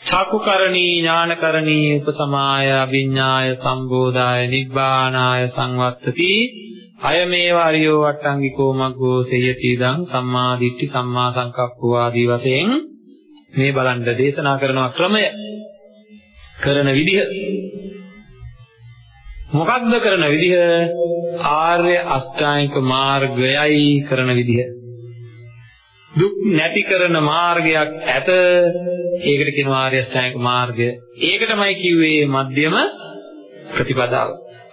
චක්කුකරණී ඥානකරණී උපසමාය අභිඥාය සම්බෝධාය නිබ්බානාය සංවත්තති අයමේව අරියෝ වට්ටංගිකෝ මග්ගෝ සේයති ඉදං සම්මා දිට්ඨි සම්මා සංකප්පෝ ආදී වශයෙන් මේ බලන්න දේශනා කරන ක්‍රමය කරන විදිහ. මොකක්ද කරන විදිහ? ආර්ය අෂ්ටාංගික මාර්ගයයි කරන විදිහ. දුක් නැති කරන මාර්ගයක් ඇත. ඒකට කියනවා ආර්ය අෂ්ටාංගික මාර්ගය. ඒකටමයි කිව්වේ මධ්‍යම ප්‍රතිපදාව.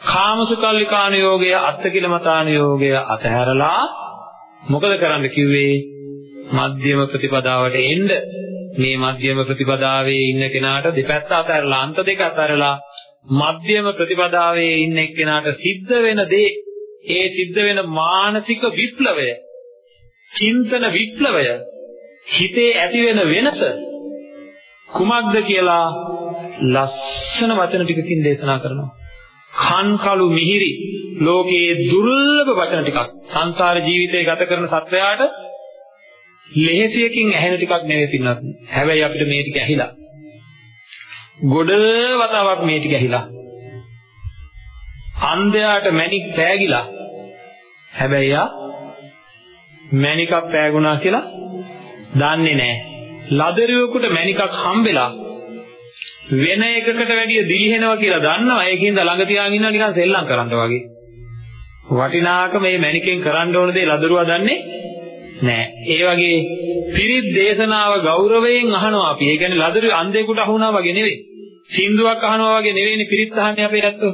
කාමසුකල්ලිකාන යෝගය අත්තකිලමතාන යෝගය අතහැරලා මොකද කරන්න කිව්වේ? මධ්‍යම ප්‍රතිපදාවට එන්න. මේ මධ්‍යම ප්‍රතිපදාවේ ඉන්න කෙනාට දෙපැත්ත අතහැරලා අන්ත දෙක අතහැරලා මධ්‍යම ප්‍රතිපදාවේ ඉන්න එක්කෙනාට සිද්ධ වෙන දේ ඒ සිද්ධ වෙන මානසික විප්ලවය චින්තන විප්ලවය හිතේ ඇති වෙන වෙනස කුමක්ද කියලා ලස්සන වචන ටිකකින් දේශනා කරනවා. කන් කළු මිහිරි ලෝකයේ දුර්ලභ වචන ටිකක් සංසාර ජීවිතය ගත කරන සත්වයාට ලෙහෙසියකින් ඇහෙන ටිකක් නෙවෙයි පින්නත් හැබැයි අපිට මේ ටික ඇහිලා ගොඩ වතාවක් මේ ටික ඇහිලා. අන්ධයාට මැණික් පෑගිලා. හැබැයි යා මණිකක් පෑගුණා කියලා දන්නේ නැහැ. ලදරුවෙකුට මණිකක් හම්බෙලා වෙන එකකට වැඩිය දිලිහෙනවා කියලා දන්නවා. ඒකින්ද ළඟ තියාගෙන ඉන්නවා නිකන් සෙල්ලම් කරන්න වගේ. වටිනාකම මේ මණිකෙන් කරන්න ඕන දේ ලදරුවා දන්නේ නෑ. ඒ වගේ පිරිත් දේශනාව ගෞරවයෙන් අහනවා අපි. ඒ කියන්නේ ලදරු අන්ධයෙකුට අහුණා වගේ නෙවෙයි. සින්දුවක් අහනවා වගේ නෙවෙයිනේ පිරිත් අහන්නේ අපේ ඇත්තෝ.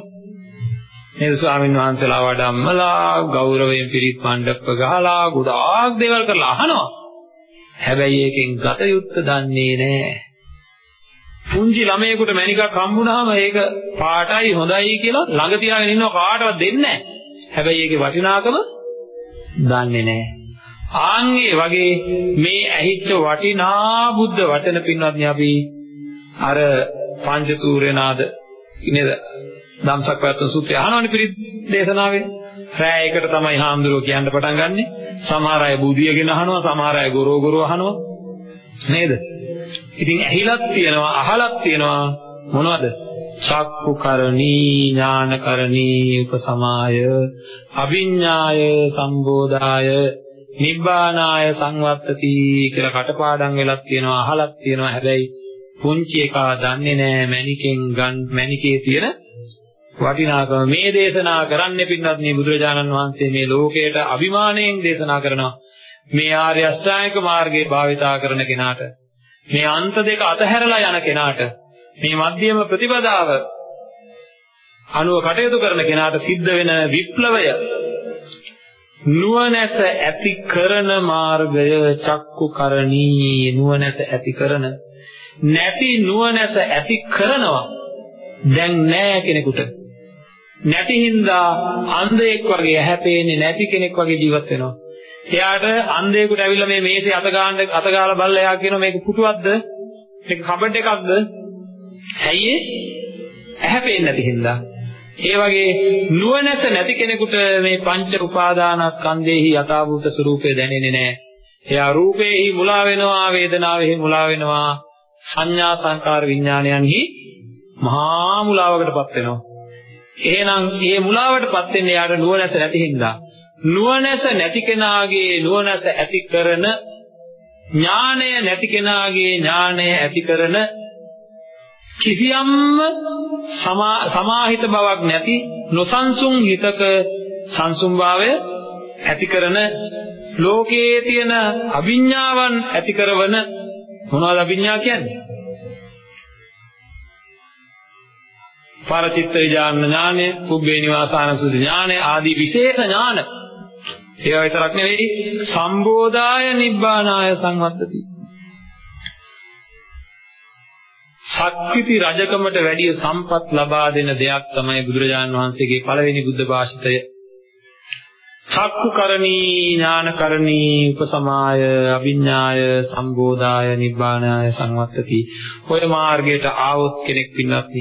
නේද ස්වාමීන් වහන්සේලා වඩම්මලා ගෞරවයෙන් පිරිත් මණ්ඩප ගහලා ගොඩාක් දේවල් කරලා අහනවා. හැබැයි ඒකෙන් ගත යුත්ත දන්නේ නැහැ. පුංචි ළමයෙකුට මණිකක් හම්බුනහම ඒක පාටයි හොඳයි කියලා ළඟ තියාගෙන ඉන්නව කාටවත් දෙන්නේ නැහැ. හැබැයි ඒකේ වටිනාකම දන්නේ නැහැ. ආන්ගේ වගේ මේ ඇහිච්ච වටිනා බුද්ධ වචන පින්වත්නි අපි අර පංචතූරේනාද නේද? ධම්සක් පැවැත්වුණු සූත්‍රය අහනවනේ පිරිත් දේශනාවේ. රෑ එකට තමයි හාමුදුරුවෝ කියන්න පටන් ගන්නෙ. සමහර අය බුදියගෙන අහනවා, සමහර අය ගොරෝ ගොරෝ අහනවා. නේද? ඉතින් ඇහිලක් තියෙනවා, අහලක් තියෙනවා. මොනවද? චක්කු කරණී ඥාන කරණී උපසමාය අභිඥාය සම්බෝධාය නිබ්බානාය සංවත්තති කියලා කටපාඩම් වෙලක් තියෙනවා අහලක් තියෙනවා. හැබැයි පුංචි එකා දන්නේ නැහැ මණිකෙන් ගන් මණිකේ තියෙන වටිනාකම. මේ දේශනා කරන්නේ පින්වත් මේ බුදුරජාණන් වහන්සේ මේ ලෝකයට අභිමාණයෙන් දේශනා කරනවා. මේ ආර්ය අෂ්ටාංගික මාර්ගයේ භාවිතා කරන කෙනාට. මේ අන්ත දෙක අතහැරලා යන කෙනාට මේ මධ්‍යම ප්‍රතිපදාව අනුව කටයුතු කරන කෙනාට සිද්ධ වෙන විප්ලවය නුවණැස ඇති කරන මාර්ගය චක්කු කරණී නුවණැස ඇති කරන නැති නුවණැස ඇති කරනවා දැන් නෑ කෙනෙකුට. නැති හින්දා අන්ධයෙක් වගේ හැපෙන්නේ නැති කෙනෙක් වගේ ජීවත් වෙනවා. එයාට අන්ධයෙකුට ඇවිල්ලා මේ මේසේ අත ගන්න අත ගාලා බලලා එයා කියනවා මේක පුටුවක්ද මේක කබඩ් එකක්ද ඇයි ඒ හැපෙන්නේ නැති හින්දා ඒ වගේ නුවණැස නැති කෙනෙකුට මේ පංච උපාදානස්කන්ධේහි යථාභූත ස්වરૂපය දැනෙන්නේ නැහැ. එයා රූපේහි මුලා වෙනවා, වේදනාවෙහි මුලා වෙනවා, සංඥා සංකාර විඥානයන්හි මහා මුලාවකටපත් වෙනවා. එහෙනම් මේ මුලාවටපත් වෙන්නේ යාට නුවණැස නැති හින්දා. නුවණැස නැති කෙනාගේ නුවණැස ඇති කරන ඥාණය නැති කෙනාගේ ඥාණය ඇති කරන කිසියම්ම සමාහිත බවක් නැති නොසන්සුන් හිතක සංසුන් භාවය ඇති කරන ලෝකයේ තියෙන අභිඥාවන් ඇති කරන මොනවද අභිඥා කියන්නේ? පරචිත්ත ඥාන ඥානය, කුබ්බේ නිවාසාන සුද්ධ ඥානය ආදී විශේෂ ඥාන. ඒවා විතරක් නෙවෙයි සම්බෝධාය නිබ්බානාය සංවත්තති. ශක්තිති රජකමට වැඩිය සම්පත් ලබා දෙන දෙයක් තමයි බුදුරජාන් වහන්සේගේ පළවෙනි බුද්ධ භාෂිතය. චක්කු කරණී ඥාන කරණී උපසමාය අභිඥාය සම්බෝධාය නිබ්බානාය සංවත්තති. ඔය මාර්ගයට ආවොත් කෙනෙක් පින්නත්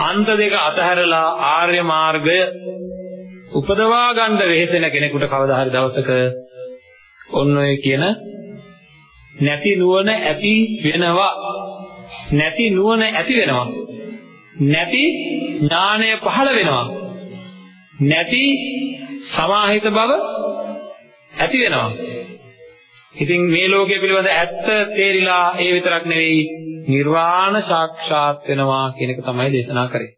අන්ත දෙක අතහැරලා ආර්ය මාර්ගය උපදවා ගන්න වෙහෙසෙන කෙනෙකුට කවදා හරි දවසක ඔන්න ඔය කියන නැති නුවණ ඇති වෙනවා නැති නුවණ ඇති වෙනවා. නැති ඥානය පහළ වෙනවා. නැති සමාහිත බව ඇති වෙනවා. ඉතින් මේ ලෝකයේ පිළිබඳ ඇත්ත තේරිලා ඒ විතරක් නෙවෙයි නිර්වාණ සාක්ෂාත් වෙනවා කියන එක තමයි දේශනා කරේ.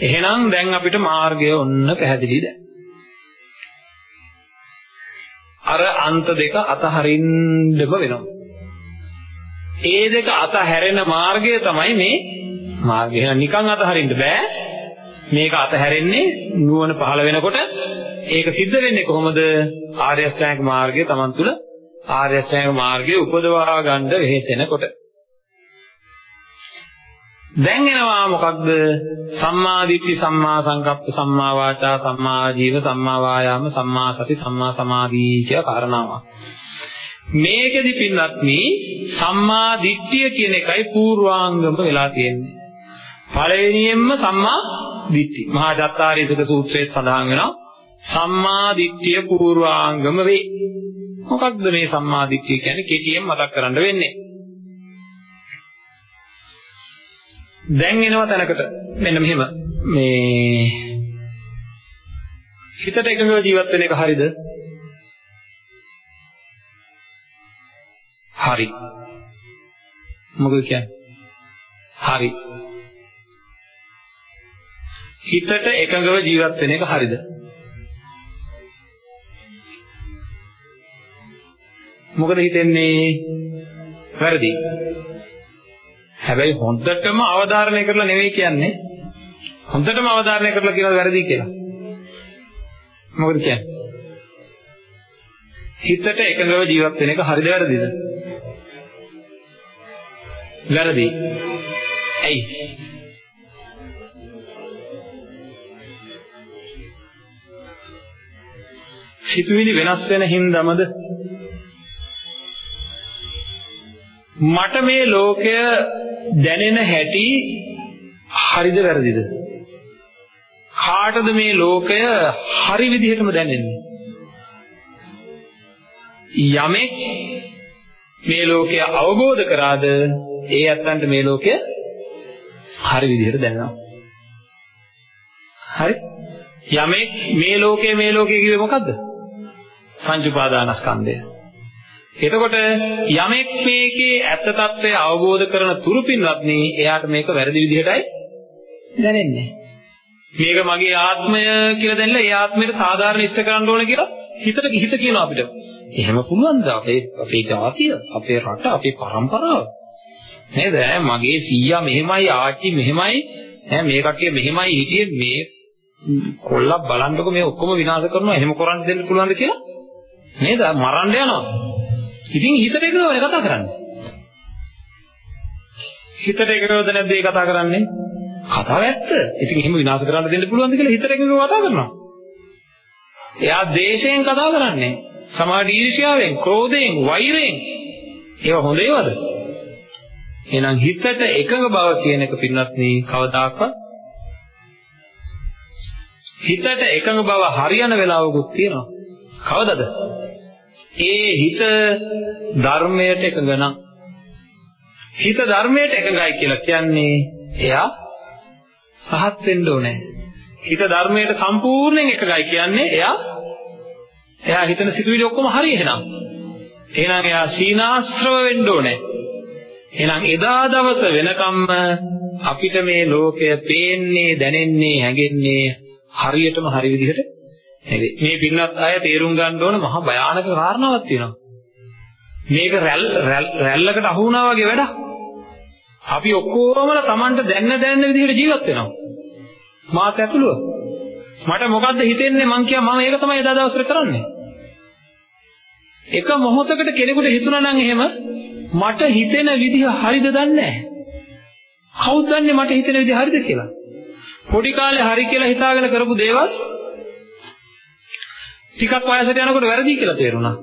එහෙනම් දැන් අපිට මාර්ගය ඔන්න පැහැදිලිද? අර අන්ත දෙක අතහරින්නම වෙනවා. ඒ දෙක අතහැරෙන මාර්ගය තමයි මේ මාර්ගය. එහෙනම් නිකන් අතහරින්න බෑ. මේක අතහැරෙන්නේ නුවණ පහළ වෙනකොට ඒක සිද්ධ වෙන්නේ කොහොමද? ආර්ය අෂ්ටාංගික මාර්ගය Taman තුල ආර්ය අෂ්ටාංගික මාර්ගය උපදවා ගන්න වෙහෙසෙනකොට. දැන් එනවා මොකක්ද? සම්මා දිට්ඨි, සම්මා සංකප්ප, සම්මා වාචා, සම්මා ජීව, සම්මා වායාම, සම්මා සති, සම්මා සමාධි කියලා කාරණාවක්. මේකෙදි පින්වත්නි සම්මා දිට්ඨිය කියන එකයි පූර්වාංගම වෙලා තියෙන්නේ. පළවෙනියෙන්ම සම්මා දිට්ඨි. මහා දත්තාරීසක සූත්‍රයේ සඳහන් වෙනවා සම්මා දිට්ඨිය පූර්වාංගම වේ. මොකක්ද මේ සම්මා දිට්ඨිය කියන්නේ? කෙටියෙන් මතක් කරන්න වෙන්නේ. දැන් එනවා තැනකට මෙන්න මෙහෙම මේ හිතට එකඟව ජීවත් වෙන එක හරියද? හරි. මොකද කියන්නේ? හරි. හිතට එකඟව ජීවත් වෙන එක හරිද? මොකද හිතෙන්නේ? වැරදි. හැබැයි හොඳටම අවධාරණය කරලා නෙවෙයි කියන්නේ. හොඳටම අවධාරණය කරලා කියනවා වැරදි කියලා. මොකද කියන්නේ? හිතට එකඟව ජීවත් වෙන එක හරිද වැරදිද? වැරදි. ඇයි? සිතුවිලි වෙනස් වෙන හින්දාමද මට මේ ලෝකය දැනෙන හැටි හරිද වැරදිද? කාටද මේ ලෝකය හරි විදිහටම දැනෙන්නේ? යමෙක් මේ ලෝකය අවබෝධ කරාද ඒ අත්තන්ට මේ ලෝකය හරි විදිහට දැනෙනවා. හරි. යමෙක් මේ ලෝකය මේ ලෝකය කිව්වේ මොකද්ද? පංච උපාදානස්කන්ධය. එතකොට යමෙක් මේකේ ඇත්ත తත්වය අවබෝධ කරන තුරු පින්වත්නි එයාට මේක වැරදි විදිහටයි දැනෙන්නේ. මේක මගේ ආත්මය කියලා දැනලා ඒ ආත්මයට සාධාරණ ඉෂ්ට කරන්න ඕන කියලා හිතට හිත කියනවා අපිට. එහෙම පුළුවන්ද අපේ අපේ ජාතිය, අපේ රට, අපේ પરම්පරාව? නේද? මගේ සීයා මෙහෙමයි, ආච්චි මෙහෙමයි, ඈ මේ කට්ටිය මෙහෙමයි හිටියේ මේ කොල්ලක් බලන්නකො මේ ඔක්කොම විනාශ කරනවා. එහෙම කරන්න දෙන්න පුළුවන්ද කියලා? නේද? මරන්න යනවා. ඉතින් හිතට එකවනේ කතා කරන්නේ. හිතට එකවද නැද්ද ඒ කතා කරන්නේ? කතාව ඇත්ත. ඉතින් එහෙම විනාශ කරන්න දෙන්න පුළුවන්ද කියලා හිතට එකව කතා කරනවා. එයා දේශයෙන් කතා කරන්නේ. සමාජ ඊර්ෂ්‍යාවෙන්, ක්‍රෝධයෙන්, වෛරයෙන්. ඒවා හොඳ ඒවාද? එහෙනම් හිතට එකඟ බව කියන එක පින්නත් නේ කවදාකවත් හිතට එකඟ බව හරියන වෙලාවකුත් තියෙනවා. කවදද? ඒ හිත ධර්මයට එකඟ නම් හිත ධර්මයට එකඟයි කියලා කියන්නේ එයා රහත් වෙන්න ඕනේ. හිත ධර්මයට සම්පූර්ණයෙන් එකඟයි කියන්නේ එයා එයා හිතන සිතුවිලි ඔක්කොම හරි එහෙනම්. එහෙනම් එයා සීනාශ්‍රව වෙන්න ඕනේ. එහෙනම් එදා දවස වෙනකම්ම අපිට මේ ලෝකය පේන්නේ, දැනෙන්නේ, හැඟෙන්නේ හරියටම හරි විදිහට නෙවෙයි. මේ පින්වත් අය තේරුම් ගන්න ඕන මහා භයානක කාරණාවක් තියෙනවා. මේක රැල්ලකට අහු වුණා වගේ වැඩක්. අපි ඔක්කොමලා Tamanට දැන්න දැනන විදිහට ජීවත් වෙනවා. මාත් ඇතුළුව. මට මොකද්ද හිතෙන්නේ මං කියා මම ඒක තමයි එදා දවසට කරන්නේ. එක මොහොතකට කෙනෙකුට හිතුණා නම් එහෙම මට හිතෙන විදිහ හරිද දන්නේ නැහැ. කවුද දන්නේ මට හිතෙන විදිහ හරිද කියලා? පොඩි කාලේ හරි කියලා හිතාගෙන කරපු දේවල් ටිකක් වයසට යනකොට වැරදි කියලා තේරුණා.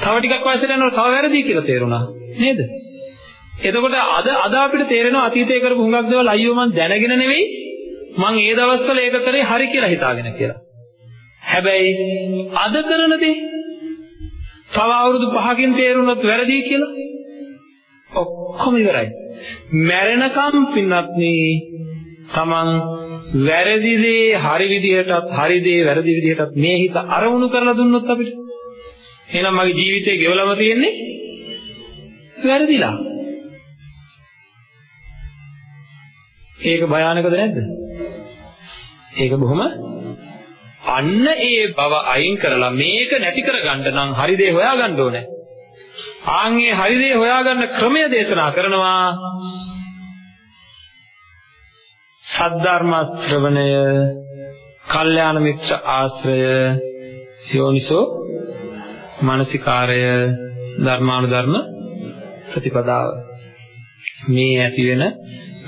තව ටිකක් වයසට යනකොට තව වැරදි කියලා තේරුණා. නේද? එතකොට අද අද අපිට තේරෙනවා අතීතයේ කරපු හුඟක් දේවල් අයියෝ මං දැනගෙන නෙවෙයි මං ඒ දවස්වල ඒක කරේ හරි කියලා හිතාගෙන කියලා. හැබැයි අද කරන දේ තව අවුරුදු 5කින් තේරුණොත් වැරදි කියලා ඔක්කොම ඉවරයි. මැරෙනකම් පින්වත්නි තමන් වැරදි දේ හරි විදිහටත් හරි දේ වැරදි විදිහටත් මේ හිත අරමුණු කරලා දුන්නොත් අපිට. එහෙනම් මගේ ජීවිතේ ගෙවලම තියෙන්නේ වැරදිලා. ඒක භයානකද නැද්ද? ඒක බොහොම අන්න ඒ බව අයින් කරලා මේක නැති කරගන්න නම් හරි දේ හොයාගන්න ඕනේ. ආන්ගේ හරි දේ හොයාගන්න ක්‍රමය දේශනා කරනවා. සද්ධර්ම ශ්‍රවණය, කල්යාණ මිත්‍ර ආශ්‍රය, යෝනිසෝ මානසිකාරය, ධර්මානුධර්ම ප්‍රතිපදාව. මේ ඇති වෙන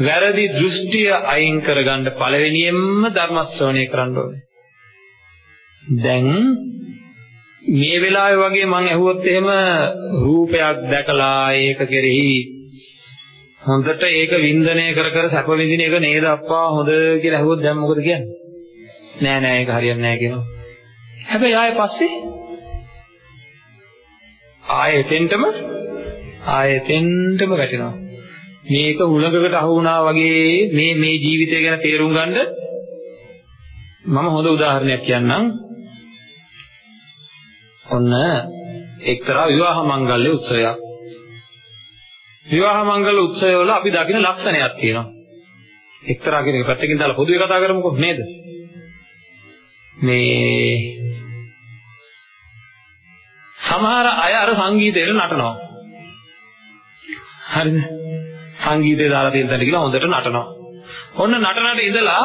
වැරදි දෘෂ්ටිය අයින් කරගන්න පළවෙනියෙන්ම ධර්ම ශ්‍රවණය කරන්න ඕනේ. දැන් මේ වෙලාවේ වගේ මම ඇහුවොත් එහෙම රූපයක් දැකලා ඒක කෙරෙහි හොඳට ඒක වින්දනය කර කර සැප විඳින එක නේද අප්පා හොඳ කියලා අහුවොත් දැන් මොකද කියන්නේ? නෑ නෑ ඒක හරියන්නේ නෑ කියනවා. හැබැයි ආයෙ පස්සේ ආයෙ එතෙන්ටම ආයෙ එතෙන්ටම වැටෙනවා. මේක උලඟකට අහු වුණා වගේ මේ මේ ජීවිතය ගැන තේරුම් ගන්න මම හොඳ උදාහරණයක් කියන්නම්. ඔන්න එක්තරා විවාහ මංගල්‍ය උත්සවයක් විවාහ මංගල උත්සවවල අපි දකින ලක්ෂණයක් තියෙනවා. එක්තරා කෙනෙක් පැත්තකින් දාලා පොදුවේ කතා කරමුකෝ නේද? මේ සමහර අය අර සංගීතයට නටනවා. හරිද? සංගීතය දාලා තියෙන තැන කියලා හොඳට නටනවා. ඔන්න නටනට ඉඳලා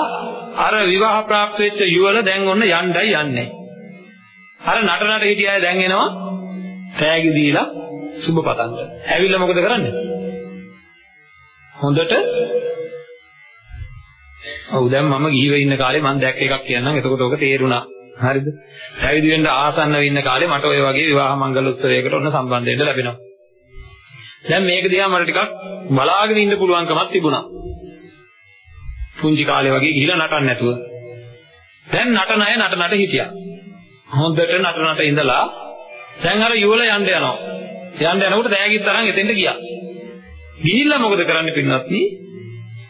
අර විවාහ ප්‍රාප්ත වෙච්ච යුවල දැන් ඔන්න යණ්ඩයි යන්නේ. අර නටනට හිටිය අය දැන් එනවා තෑගි දීලා සුබ පතන්න. ඇවිල්ලා මොකද කරන්නේ? හොඳට ඔව් දැන් මම ගිහිව ඉන්න කාලේ මම දැක්ක එකක් කියන්නම්. එතකොට ඔක තේරුණා. හරිද? පැවිදි වෙන්න ආසන්නව ඉන්න කාලේ මට ඔය වගේ විවාහ මංගල උත්සවයකට ඔන්න සම්බන්ධ වෙන්න ලැබෙනවා. දැන් මේක දිහා මට ටිකක් බලාගෙන ඉන්න පුළුවන්කමක් තිබුණා. පුංචි කාලේ වගේ ගිහිලා නටන්න නැතුව. දැන් නටන අය නට නට හිටියා. හොඳට නට නට ඉඳලා දැන් අර යුවල යන්න යනවා. යන්න යනකොට තෑගිත් තරම් එතෙන්ට ගියා. ගිහිල්ලා මොකද කරන්න පින්නත්නි?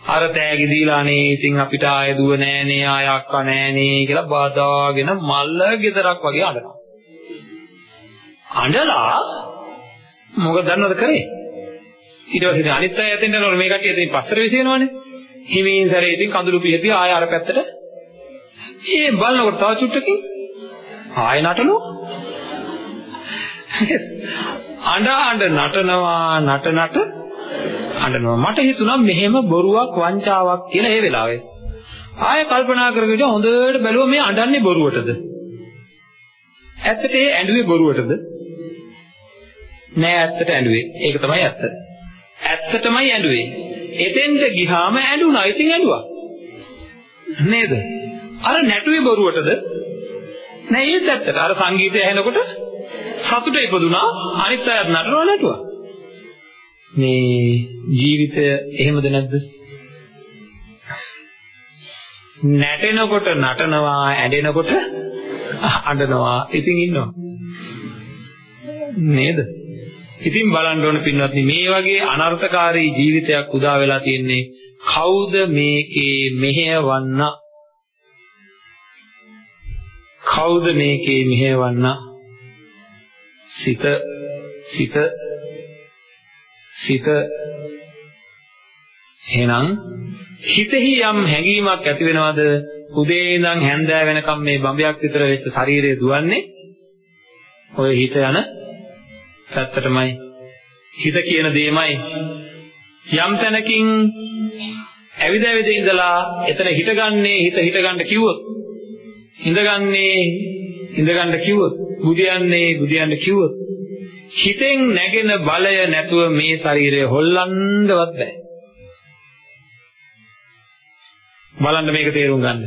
අර තෑගි දීලානේ ඉතින් අපිට ආය දුව නෑනේ ආය අක්කා නෑනේ කියලා බාදාගෙන මල්ල ගෙදරක් වගේ අඬනවා. අඬලා මොකද දන්නවද කරේ? ඊට පස්සේ අනිත් අය ඇතෙන් යනකොට මේ කට්ටිය එතනින් පස්සට විසිනවනේ. හිමින් සැරේ ඉතින් කඳුළු පිහදී ආය අර පැත්තට ඒ බලනකොට තව චුට්ටකින් ආය නටනවා. අඬ අඬ නටනවා නට නට අඬනවා. මට හිතුණා මෙහෙම බොරුවක් වංචාවක් කියලා ඒ වෙලාවේ. ආයෙ කල්පනා කරගෙන හොඳට බැලුවා මේ අඬන්නේ බොරුවටද? ඇත්තට ඒ ඇඬුවේ බොරුවටද? නෑ ඇත්තට ඇඬුවේ. ඒක තමයි ඇත්ත. ඇත්තටමයි ඇඬුවේ. එතෙන්ට ගිහාම ඇඬුණා. ඉතින් ඇඬුවා. නේද? අර නැටුවේ බොරුවටද? නෑ ඒත් ඇත්තට. අර සංගීතය ඇහෙනකොට සතුට ඉපදුනා. අනිත් අයත් නටනවා නැටුවා. මේ ජීවිතය එහෙමද නැද්ද? නැටෙනකොට නටනවා, ඇඬෙනකොට අඬනවා. ඉතින් ඉන්නවා. නේද? ඉතින් බලන්න ඕන පින්වත්නි මේ වගේ අනර්ථකාරී ජීවිතයක් උදා වෙලා තියෙන්නේ කවුද මේකේ මෙහෙවන්න? කවුද මේකේ මෙහෙවන්න? සිත සිත සිත එහෙනම් හිතෙහි යම් හැඟීමක් ඇති වෙනවද? උදේ ඉඳන් හැන්දෑ වෙනකම් මේ බඹයක් විතර වෙච්ච ශරීරය දුවන්නේ ඔය හිත යන පැත්තටමයි. හිත කියන දෙයමයි යම් තැනකින් ඇවිද ඇවිද ඉඳලා එතන හිටගන්නේ හිත හිටගන්න කිව්වොත් ඉඳගන්නේ ඉඳගන්න කිව්වොත් බුදියන්නේ බුදියන්න කිව්වොත් හිතෙන් නැගෙන බලය නැතුව මේ ශරීරය හොල්ලන්නවත් බෑ. බලන්න මේක තේරුම් ගන්න.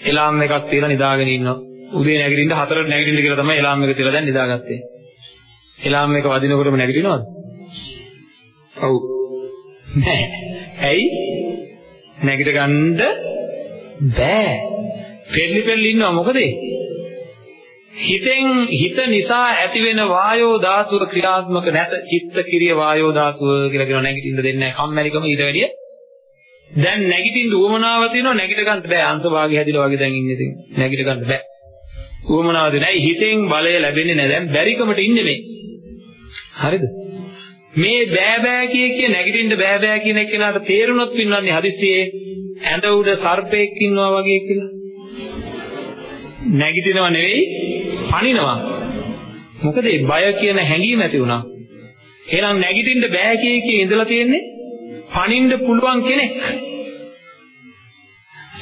එලාම් එකක් තියලා නිදාගෙන ඉන්නවා. උදේ නැගිටින්න හතරට නැගිටින්න කියලා තමයි එලාම් එක තියලා දැන් නිදාගත්තේ. එලාම් එක වදිනකොටම නැගිටිනවද? ඔව්. නෑ. ඇයි? නැගිට ගන්න බෑ. පෙරලි පෙරලි ඉන්නවා මොකද ඒ? හිතෙන් හිත නිසා ඇතිවෙන වායෝ ධාතුව ක්‍රියාත්මක නැත. චිත්ත කිරිය වායෝ ධාතුව කියලා කියන නැගිටින්න දෙන්නේ නැහැ. කම්මැලිකම ඊට වැඩිය. දැන් නැගිටින්න උවමනාව තියෙනවා. නැගිට ගන්න බෑ. අංශභාගය හැදිලා වගේ දැන් ඉන්නේ ඉතින්. නැගිට ගන්න බෑ. උවමනාව දෙන්නේ හිතෙන් බලය ලැබෙන්නේ නැහැ. දැන් බැරිකමට ඉන්නේ මේ. හරිද? මේ බෑ බෑ කිය කිය නැගිටින්න බෑ බෑ කියන එක්කෙනාට තේරුණොත් පින්නන්නේ හදිස්සියේ ඇඳ උඩ සර්පෙක් ඉන්නවා වගේ කියලා. නැගිටිනව නෙවෙයි. පණිනවා. මොකද ඒ බය කියන හැඟීම ඇති වුණා. එහෙනම් නැගිටින්න බෑ කිය කී ඉඳලා තියෙන්නේ පණින්න පුළුවන් කෙනෙක්.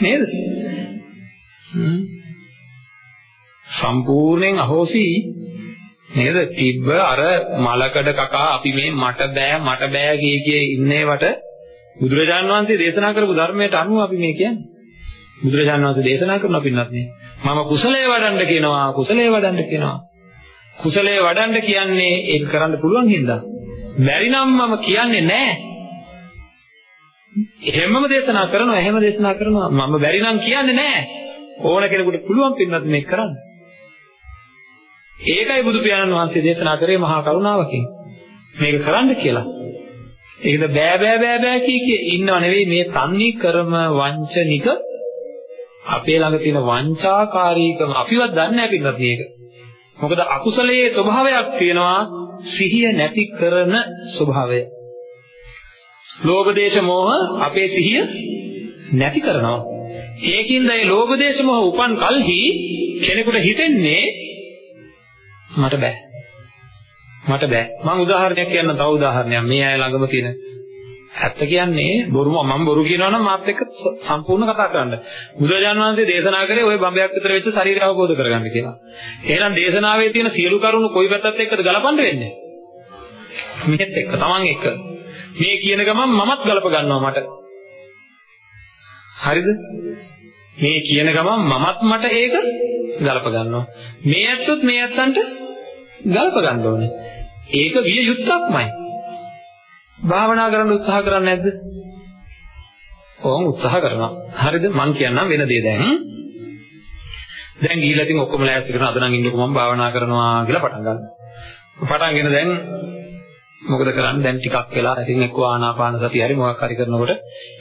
නේද? සම්පූර්ණයෙන් අහෝසි නේද? තිබ්බ අර මලකඩ කකා අපි මේ මට බෑ මට බෑ කිය කිය ඉන්නේවට බුදුරජාන් වහන්සේ දේශනා කරපු ධර්මයට අනුව අපි මේ කියන්නේ. බුදුරජාණන් වහන්සේ දේශනා කරනවා පින්නත් නේ. මම කුසලයේ වඩන්න කියනවා කුසලයේ වඩන්න කියනවා. කුසලයේ වඩන්න කියන්නේ ඒක කරන්න පුළුවන් හින්දා. බැරි නම් මම කියන්නේ නැහැ. එහෙමම දේශනා කරනවා එහෙම දේශනා කරනවා මම බැරි නම් කියන්නේ නැහැ. ඕන කෙනෙකුට පුළුවන් පින්නත් මේක කරන්න. ඒකයි බුදු පියාණන් වහන්සේ දේශනා කරේ මහා කරුණාවකින්. මේක කරන්න කියලා. ඒකද බෑ බෑ බෑ බෑ කී කී ඉන්නව නෙවෙයි මේ තන්නේ කරම වංචනික අපේ ළඟ තියෙන වංචාකාරීකම අපිවත් දන්නේ නැහැ පින්නත් මේක. මොකද අකුසලයේ ස්වභාවයක් තියෙනවා සිහිය නැති කරන ස්වභාවය. ලෝභ දේශ මොහ අපේ සිහිය නැති කරනවා. ඒකින්ද ඒ ලෝභ දේශ මොහ උපන් කල්හි කෙනෙකුට හිතෙන්නේ මට බෑ. මට බෑ. මම උදාහරණයක් කියන්න තව උදාහරණයක්. මේ අය ළඟම තියෙන ඇත්ත කියන්නේ බොරු මම බොරු කියනවා නම් මාත් එක්ක සම්පූර්ණ කතා කරන්න. බුදුරජාණන් වහන්සේ දේශනා කරේ ওই බඹයක් විතර වෙච්ච ශරීරය අවබෝධ කරගන්න කියලා. එහෙනම් දේශනාවේ තියෙන සියලු කරුණු කොයි පැත්තත් එක්කද ගලපන්න වෙන්නේ? මෙහෙත් එක්ක, Taman එක්ක. මේ කියන ගමන් මමත් ගලප ගන්නවා මට. හරිද? මේ කියන ගමන් මමත් මට ඒක ගලප ගන්නවා. මේ ඇත්තොත් මේ ඇත්තන්ට ගලප ගන්න ඕනේ. ඒක විය යුක්තක්මයි. භාවනා කරන්න උත්සාහ කරන්නේ නැද්ද? ඕම් උත්සාහ කරනවා. හරිද? මං කියන්නම් වෙන දේ දැන්. දැන් ගිහිල්ලා ඉතින් ඔක්කොම ලෑස්ති කරන අද නම් ඉන්නකො මම භාවනා කරනවා කියලා පටන් ගන්නවා. පටන්ගෙන දැන් මොකද කරන්නේ දැන් ටිකක් වෙලා ඉතින් එක්ක ආනාපාන සතිය හරි මොකක් හරි කරනකොට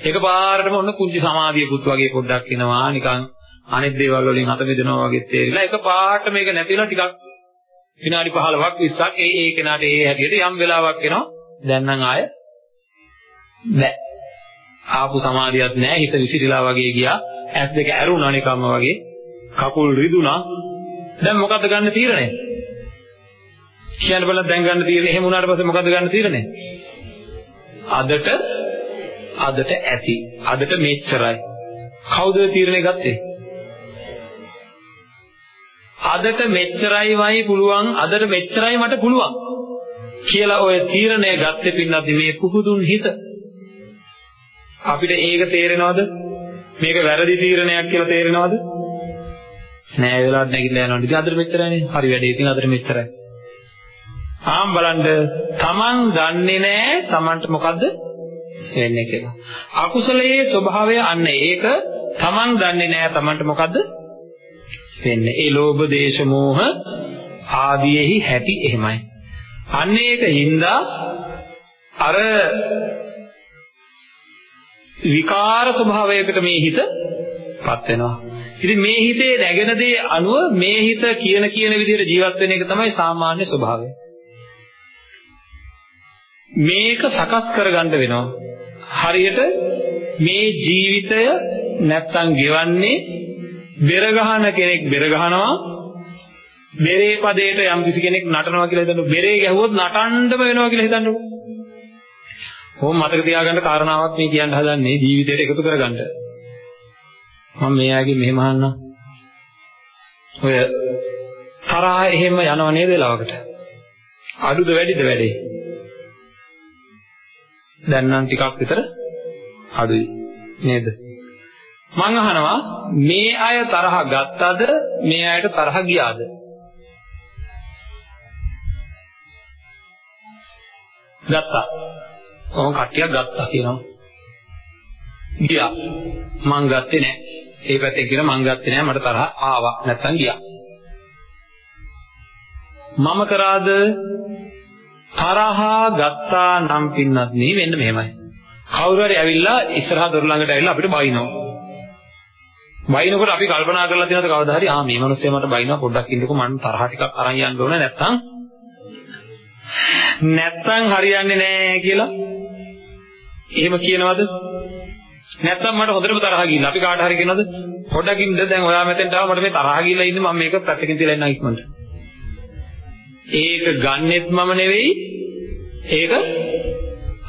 එකපාරටම ඔන්න කුංචි සමාධියකුත් වගේ පොඩ්ඩක් එනවා නිකන් අනිත් දේවල් වලින් අත මිදෙනවා වගේ තේරිලා එකපාරට මේක නැතිලා ටිකක් විනාඩි 15ක් 20ක් ඒ ඒ කෙනාට ඒ හැටියට යම් වෙලාවක් එනවා දැන් නම් ආය බෑ. ආපු සමාධියක් නෑ හිත විසිරීලා වගේ ගියා. ඇස් දෙක ඇරුණා නිකම්ම වගේ. කකුල් රිදුනා. දැන් මොකද්ද ගන්න තීරණය? කියන්න බලන්න දැන් ගන්න තීරණය එහෙම වුණාට පස්සේ මොකද්ද ගන්න තීරණය? අදට අදට ඇති. අදට මෙච්චරයි. කවුද තීරණය ගත්තේ? අදට මෙච්චරයිමයි පුළුවන් අදට මෙච්චරයි මට පුළුවන් කියලා ඔය තීරණය ගත්තේ පින්නත් මේ පුහුදුන් හිත. අපිට ඒක තේරෙනවද? මේක වැරදි තීරණයක් කියලා තේරෙනවද? නෑ ඒ වෙලාවට නැගිටලා යනවා ඉතින් අදට මෙච්චරයිනේ. හරි වැඩේ. ඉතින් අදට මෙච්චරයි. ආම් බලන්න තමන් දන්නේ නෑ තමන්ට මොකද්ද වෙන්නේ කියලා. අකුසලයේ ස්වභාවය අන්න ඒක. තමන් දන්නේ නෑ තමන්ට මොකද්ද වෙන්නේ. ඒ ලෝභ දේශ මොහ ආදීෙහි හැටි එහෙමයි. අන්න ඒක හින්දා අර විකාර ස්වභාවයකට මේ හිතපත් වෙනවා. ඉතින් මේ හිතේ නැගෙන දේ අනුව මේ හිත කියන කියන විදිහට ජීවත් වෙන එක තමයි සාමාන්‍ය ස්වභාවය. මේක සකස් කරගන්න වෙනවා. හරියට මේ ජීවිතය නැත්තම් ගෙවන්නේ බෙර ගහන කෙනෙක් බෙර ගහනවා බෙරේ පදයට යම් කිසි කෙනෙක් නටනවා කියලා හිතන්න බෙරේ ගැහුවොත් නටන්නම වෙනවා කියලා හිතන්නකො. කොහොම මතක තියාගන්න කාරණාවක් මේ කියන්න හදන්නේ ජීවිතයට එකතු කරගන්න. මම මේ ආගේ මෙහෙම අහන්නම්. ඔය තරහ එහෙම යනව නේද වෙලාවකට? අඩුද වැඩිද වැඩේ? දැන් නම් ටිකක් විතර අඩුයි නේද? මං අහනවා මේ අය තරහ ගත්තද මේ අයට තරහ ගියාද? ගත්තා. කොහොම කට්ටියක් ගත්තා කියනවා. ගියා. මං ගත්තේ නැහැ. ඒ පැත්තේ කියන මං ගත්තේ නැහැ මට තරහ ආවා නැත්තම් ගියා. මම කරාද තරහා ගත්තා නම් පින්නත් නේ වෙන්න මෙහෙමයි. කවුරු හරි ඇවිල්ලා ඉස්සරහා දොර ළඟට ඇවිල්ලා අපිට බයිනවා. බයිනකොට අපි කල්පනා කරලා තියෙනවද කවදා හරි ආ මේ මිනිස්සයා මට බයිනවා පොඩ්ඩක් ඉන්නකෝ මම තරහ ටිකක් අරන් යන්න ඕනේ නැත්තම් නැත්තම් හරියන්නේ නැහැ කියලා එහෙම කියනවද? නැත්තම් මට හොඳටම තරහ ගිහිල්ලා අපි කාට හරි කියනවද? පොඩකින්ද දැන් ඔයා මෙතෙන්ට ආව මට මේ තරහ ගිහිල්ලා ඉන්නේ මම මේක පැත්තකින් තියලා ඉන්න ඉක්මනට. ඒක ගන්නෙත් මම නෙවෙයි. ඒක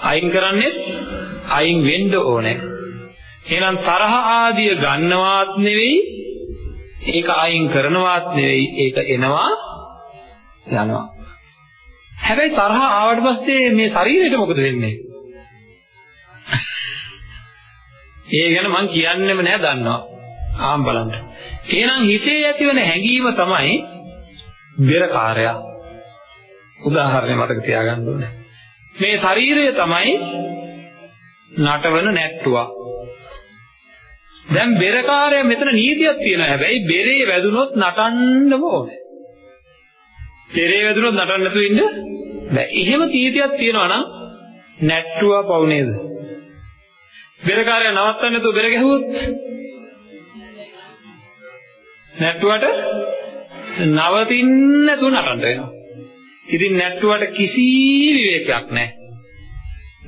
අයින් කරන්නෙත් අයින් වෙන්න ඕනේ. එහෙනම් තරහ ආදිය ගන්නවත් නෙවෙයි ඒක අයින් කරනවත් නෙවෙයි ඒක එනවා යනවා හැබැයි තරහ ආවට පස්සේ මේ ශරීරයට මොකද වෙන්නේ? ඒ ගැන මම කියන්නෙම නෑ දන්නවා. ආම් බලන්න. එහෙනම් හිතේ ඇතිවන හැඟීම තමයි බෙරකාරය. උදාහරණයක් මතක තියාගන්න ඕනේ. මේ ශරීරය තමයි නටවන නැට්ටුවා. දැන් බෙරකාරය මෙතන නීතියක් තියෙනවා. හැබැයි බෙරේ වැදුනොත් නටන්නම ඕනේ. පෙරේ වැදුනොත් නටන්න නැතුව ඉන්න බෑ. එහෙම තීතියක් තියෙනවා නම් නැට්ටුවා පව් නේද? බෙරකාරය නවත්තන්න නැතුව බෙර ගැහුවොත් නැට්ටුවට නවතින්න නැතුව නටන්න වෙනවා. ඉතින් නැට්ටුවට කිසි විවේකයක් නැහැ.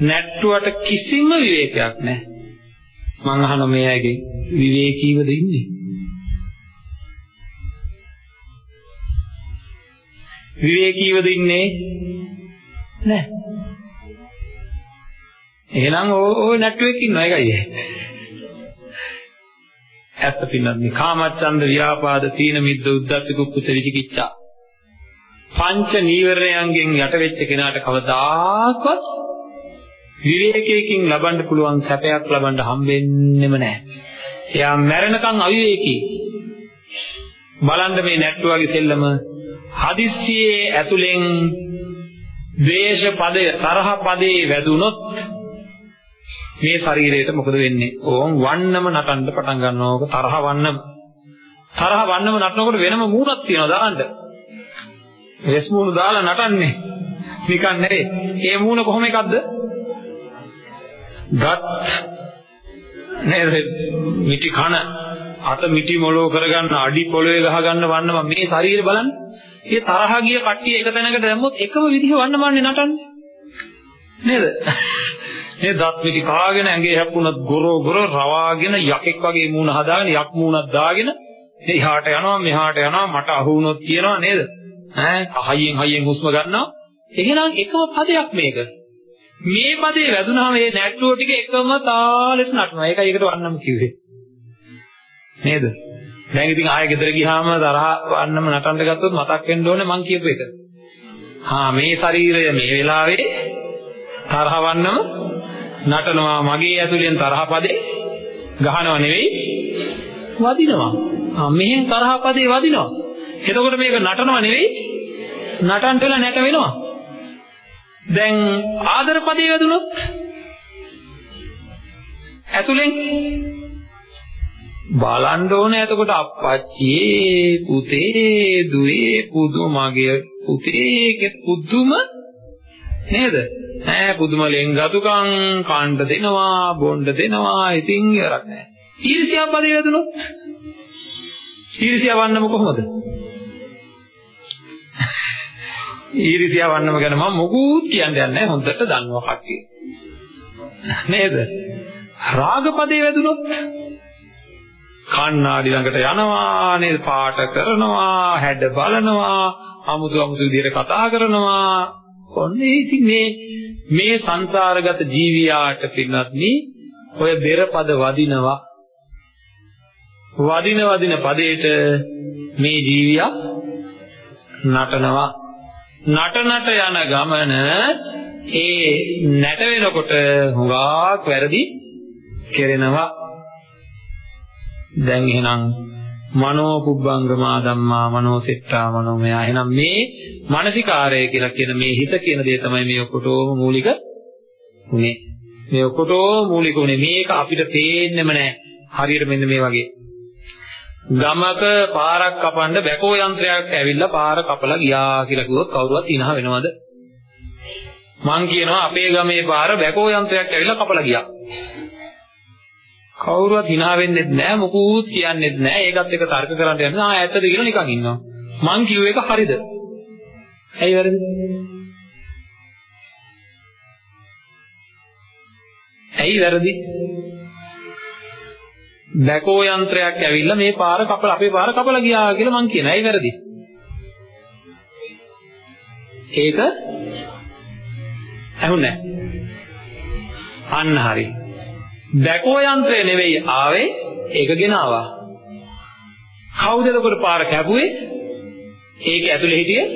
නැට්ටුවට කිසිම විවේකයක් නැහැ. මං අහන මේ අයගේ විවේකීවද ඉන්නේ? විවේකීවද ඉන්නේ? නැහැ. එහෙනම් ඕ නැට්ටුවෙක් ඉන්නවා ඒකයි. ඇත්ත පින්නත් මේ කාමච්ඡන්ද ව්‍යාපාද තීන මිද්ද උද්ධච්ච කුක්කුච්ච විචිකිච්ඡා පංච නීවරණයන්ගෙන් යට වෙච්ච කෙනාට කවදාකවත් විවේකයකින් ලබන්න පුළුවන් සැපයක් ලබන්න හම්බෙන්නෙම නැහැ. එයා මැරෙනකන් අවිවේකී. බලන්න මේ නැට්ටුවගේ සෙල්ලම හදිස්සියේ ඇතුලෙන් ද්වේෂ පදය තරහ පදේ වැදුනොත් මේ ශරීරයට මොකද වෙන්නේ? ඕම් වන්නම නටන්න පටන් ගන්නවා. ඕක තරහ වන්නම. තරහ වන්නම නටනකොට වෙනම මූණක් තියනවා දාන්න. වෙස් මූණ දාලා නටන්නේ. නිකන් නෙවෙයි. ඒ මූණ කොහොම එකක්ද? ගත් නේද? මිටි කන අත මිටි මොලෝ කරගන්න අඩි පොළවේ ගහ ගන්න වන්නම මේ ශරීරය බලන්න. ඒ තරහ ගිය කට්ටිය එක තැනකට දැම්මොත් එකම විදිහ වන්නමන්නේ නටන්නේ. නේද? මේ දත් පිටි කාගෙන ඇඟේ හැප්පුණත් ගොරෝ ගොරෝ රවාගෙන යකෙක් වගේ මූණ හදාගෙන යක් මූණක් දාගෙන එහාට යනවා මෙහාට යනවා මට අහු වුණොත් කියනවා නේද ඈ අහයෙන් හයෙන් හුස්ම ගන්නවා එහෙනම් එකම පදයක් මේක මේ පදේ වැදුනහම මේ නැට්ටුව ටික එකම තාලෙට නටනවා ඒකයි ඒකට වන්නම කිව්වේ නේද දැන් ඉතින් ආයෙ ගෙදර ගියාම තරහ වන්නම නටන්න ගත්තොත් මතක් වෙන්න ඕනේ මං කියපු එක හා මේ ශරීරය මේ වෙලාවේ තරහ වන්නම නටනවා මගේ ඇතුලෙන් තරහපදේ ගහනව නෙවෙයි වදිනවා. ආ මෙහෙන් තරහපදේ වදිනවා. එතකොට මේක නටනව නෙවෙයි නටන්න වෙලා නැට වෙනවා. දැන් ආදරපදේ වැදුනොත් ඇතුලෙන් බලන්න ඕනේ. එතකොට අප්පච්චියේ පුතේ දුවේ පුදුමගේ පුතේ පුදුම නේද? ඈ පුදුම ලෙන්ගතුකම් කාණ්ඩ දෙනවා බොණ්ඩ දෙනවා. ඉතින් ඉවරක් නෑ. ඊර්ෂ්‍යා පදේ වැදුනොත් ඊර්ෂ්‍යා වන්නම කොහොමද? ඊර්ෂ්‍යා වන්නම ගැන මම මොකුත් කියන්න යන්නේ නැහැ හොඳට දන්නවා කට්ටිය. නේද? රාග පදේ වැදුනොත් කණ්ණාඩි ළඟට යනවා නේද පාට කරනවා හැඩ බලනවා අමුතු අමුතු විදිහට කතා කරනවා. ඔන්නේ ඉතින් මේ මේ සංසාරගත ජීවියාට පින්වත්නි ඔය බෙරපද වදිනවා. වදින වදින පදේට මේ ජීවියා නටනවා. නට නට යන ගමන ඒ නැට වෙනකොට හුඟක් වැරදි කෙරෙනවා. දැන් එහෙනම් මනෝ පුබ්බංගමා ධම්මා මනෝ සෙට්ටා මනෝමය එහෙනම් මේ මානසිකාරය කියලා කියන මේ හිත කියන දේ තමයි මේ ඔකොටෝම මූලික උනේ. මේ ඔකොටෝම මූලික උනේ. මේක අපිට පේන්නෙම නෑ. හරියට මෙන්න මේ වගේ. ගමක පාරක් කපන්න බැකෝ යන්ත්‍රයක් ඇවිල්ලා පාර කපලා ගියා කියලා කිව්වොත් කවුරුවත් ඉනහ වෙනවද? මං කියනවා අපේ ගමේ පාර බැකෝ යන්ත්‍රයක් ඇවිල්ලා කපලා ගියා. කවුරුවත් hina වෙන්නේ නැහැ මොකුත් කියන්නේ නැහැ ඒකත් එක තර්ක කරන්න යනවා ආ ඇත්තද කියලා නිකන් ඉන්නවා. මං කිව්ව එක හරිද? ඇයි වැරදි? ඇයි වැරදි? බැකෝ යන්ත්‍රයක් ඇවිල්ලා මේ පාර කපලා අපේ පාර කපලා ගියා කියලා මං කියන. ඇයි වැරදි? ඒක ඇහුන්නේ අන්න හරි. බැකෝ යන්ත්‍රය නෙවෙයි ආවේ ඒක ගෙනාවා. කවුද එතකොට පාර කැපුවේ? ඒක ඇතුලේ හිටියේ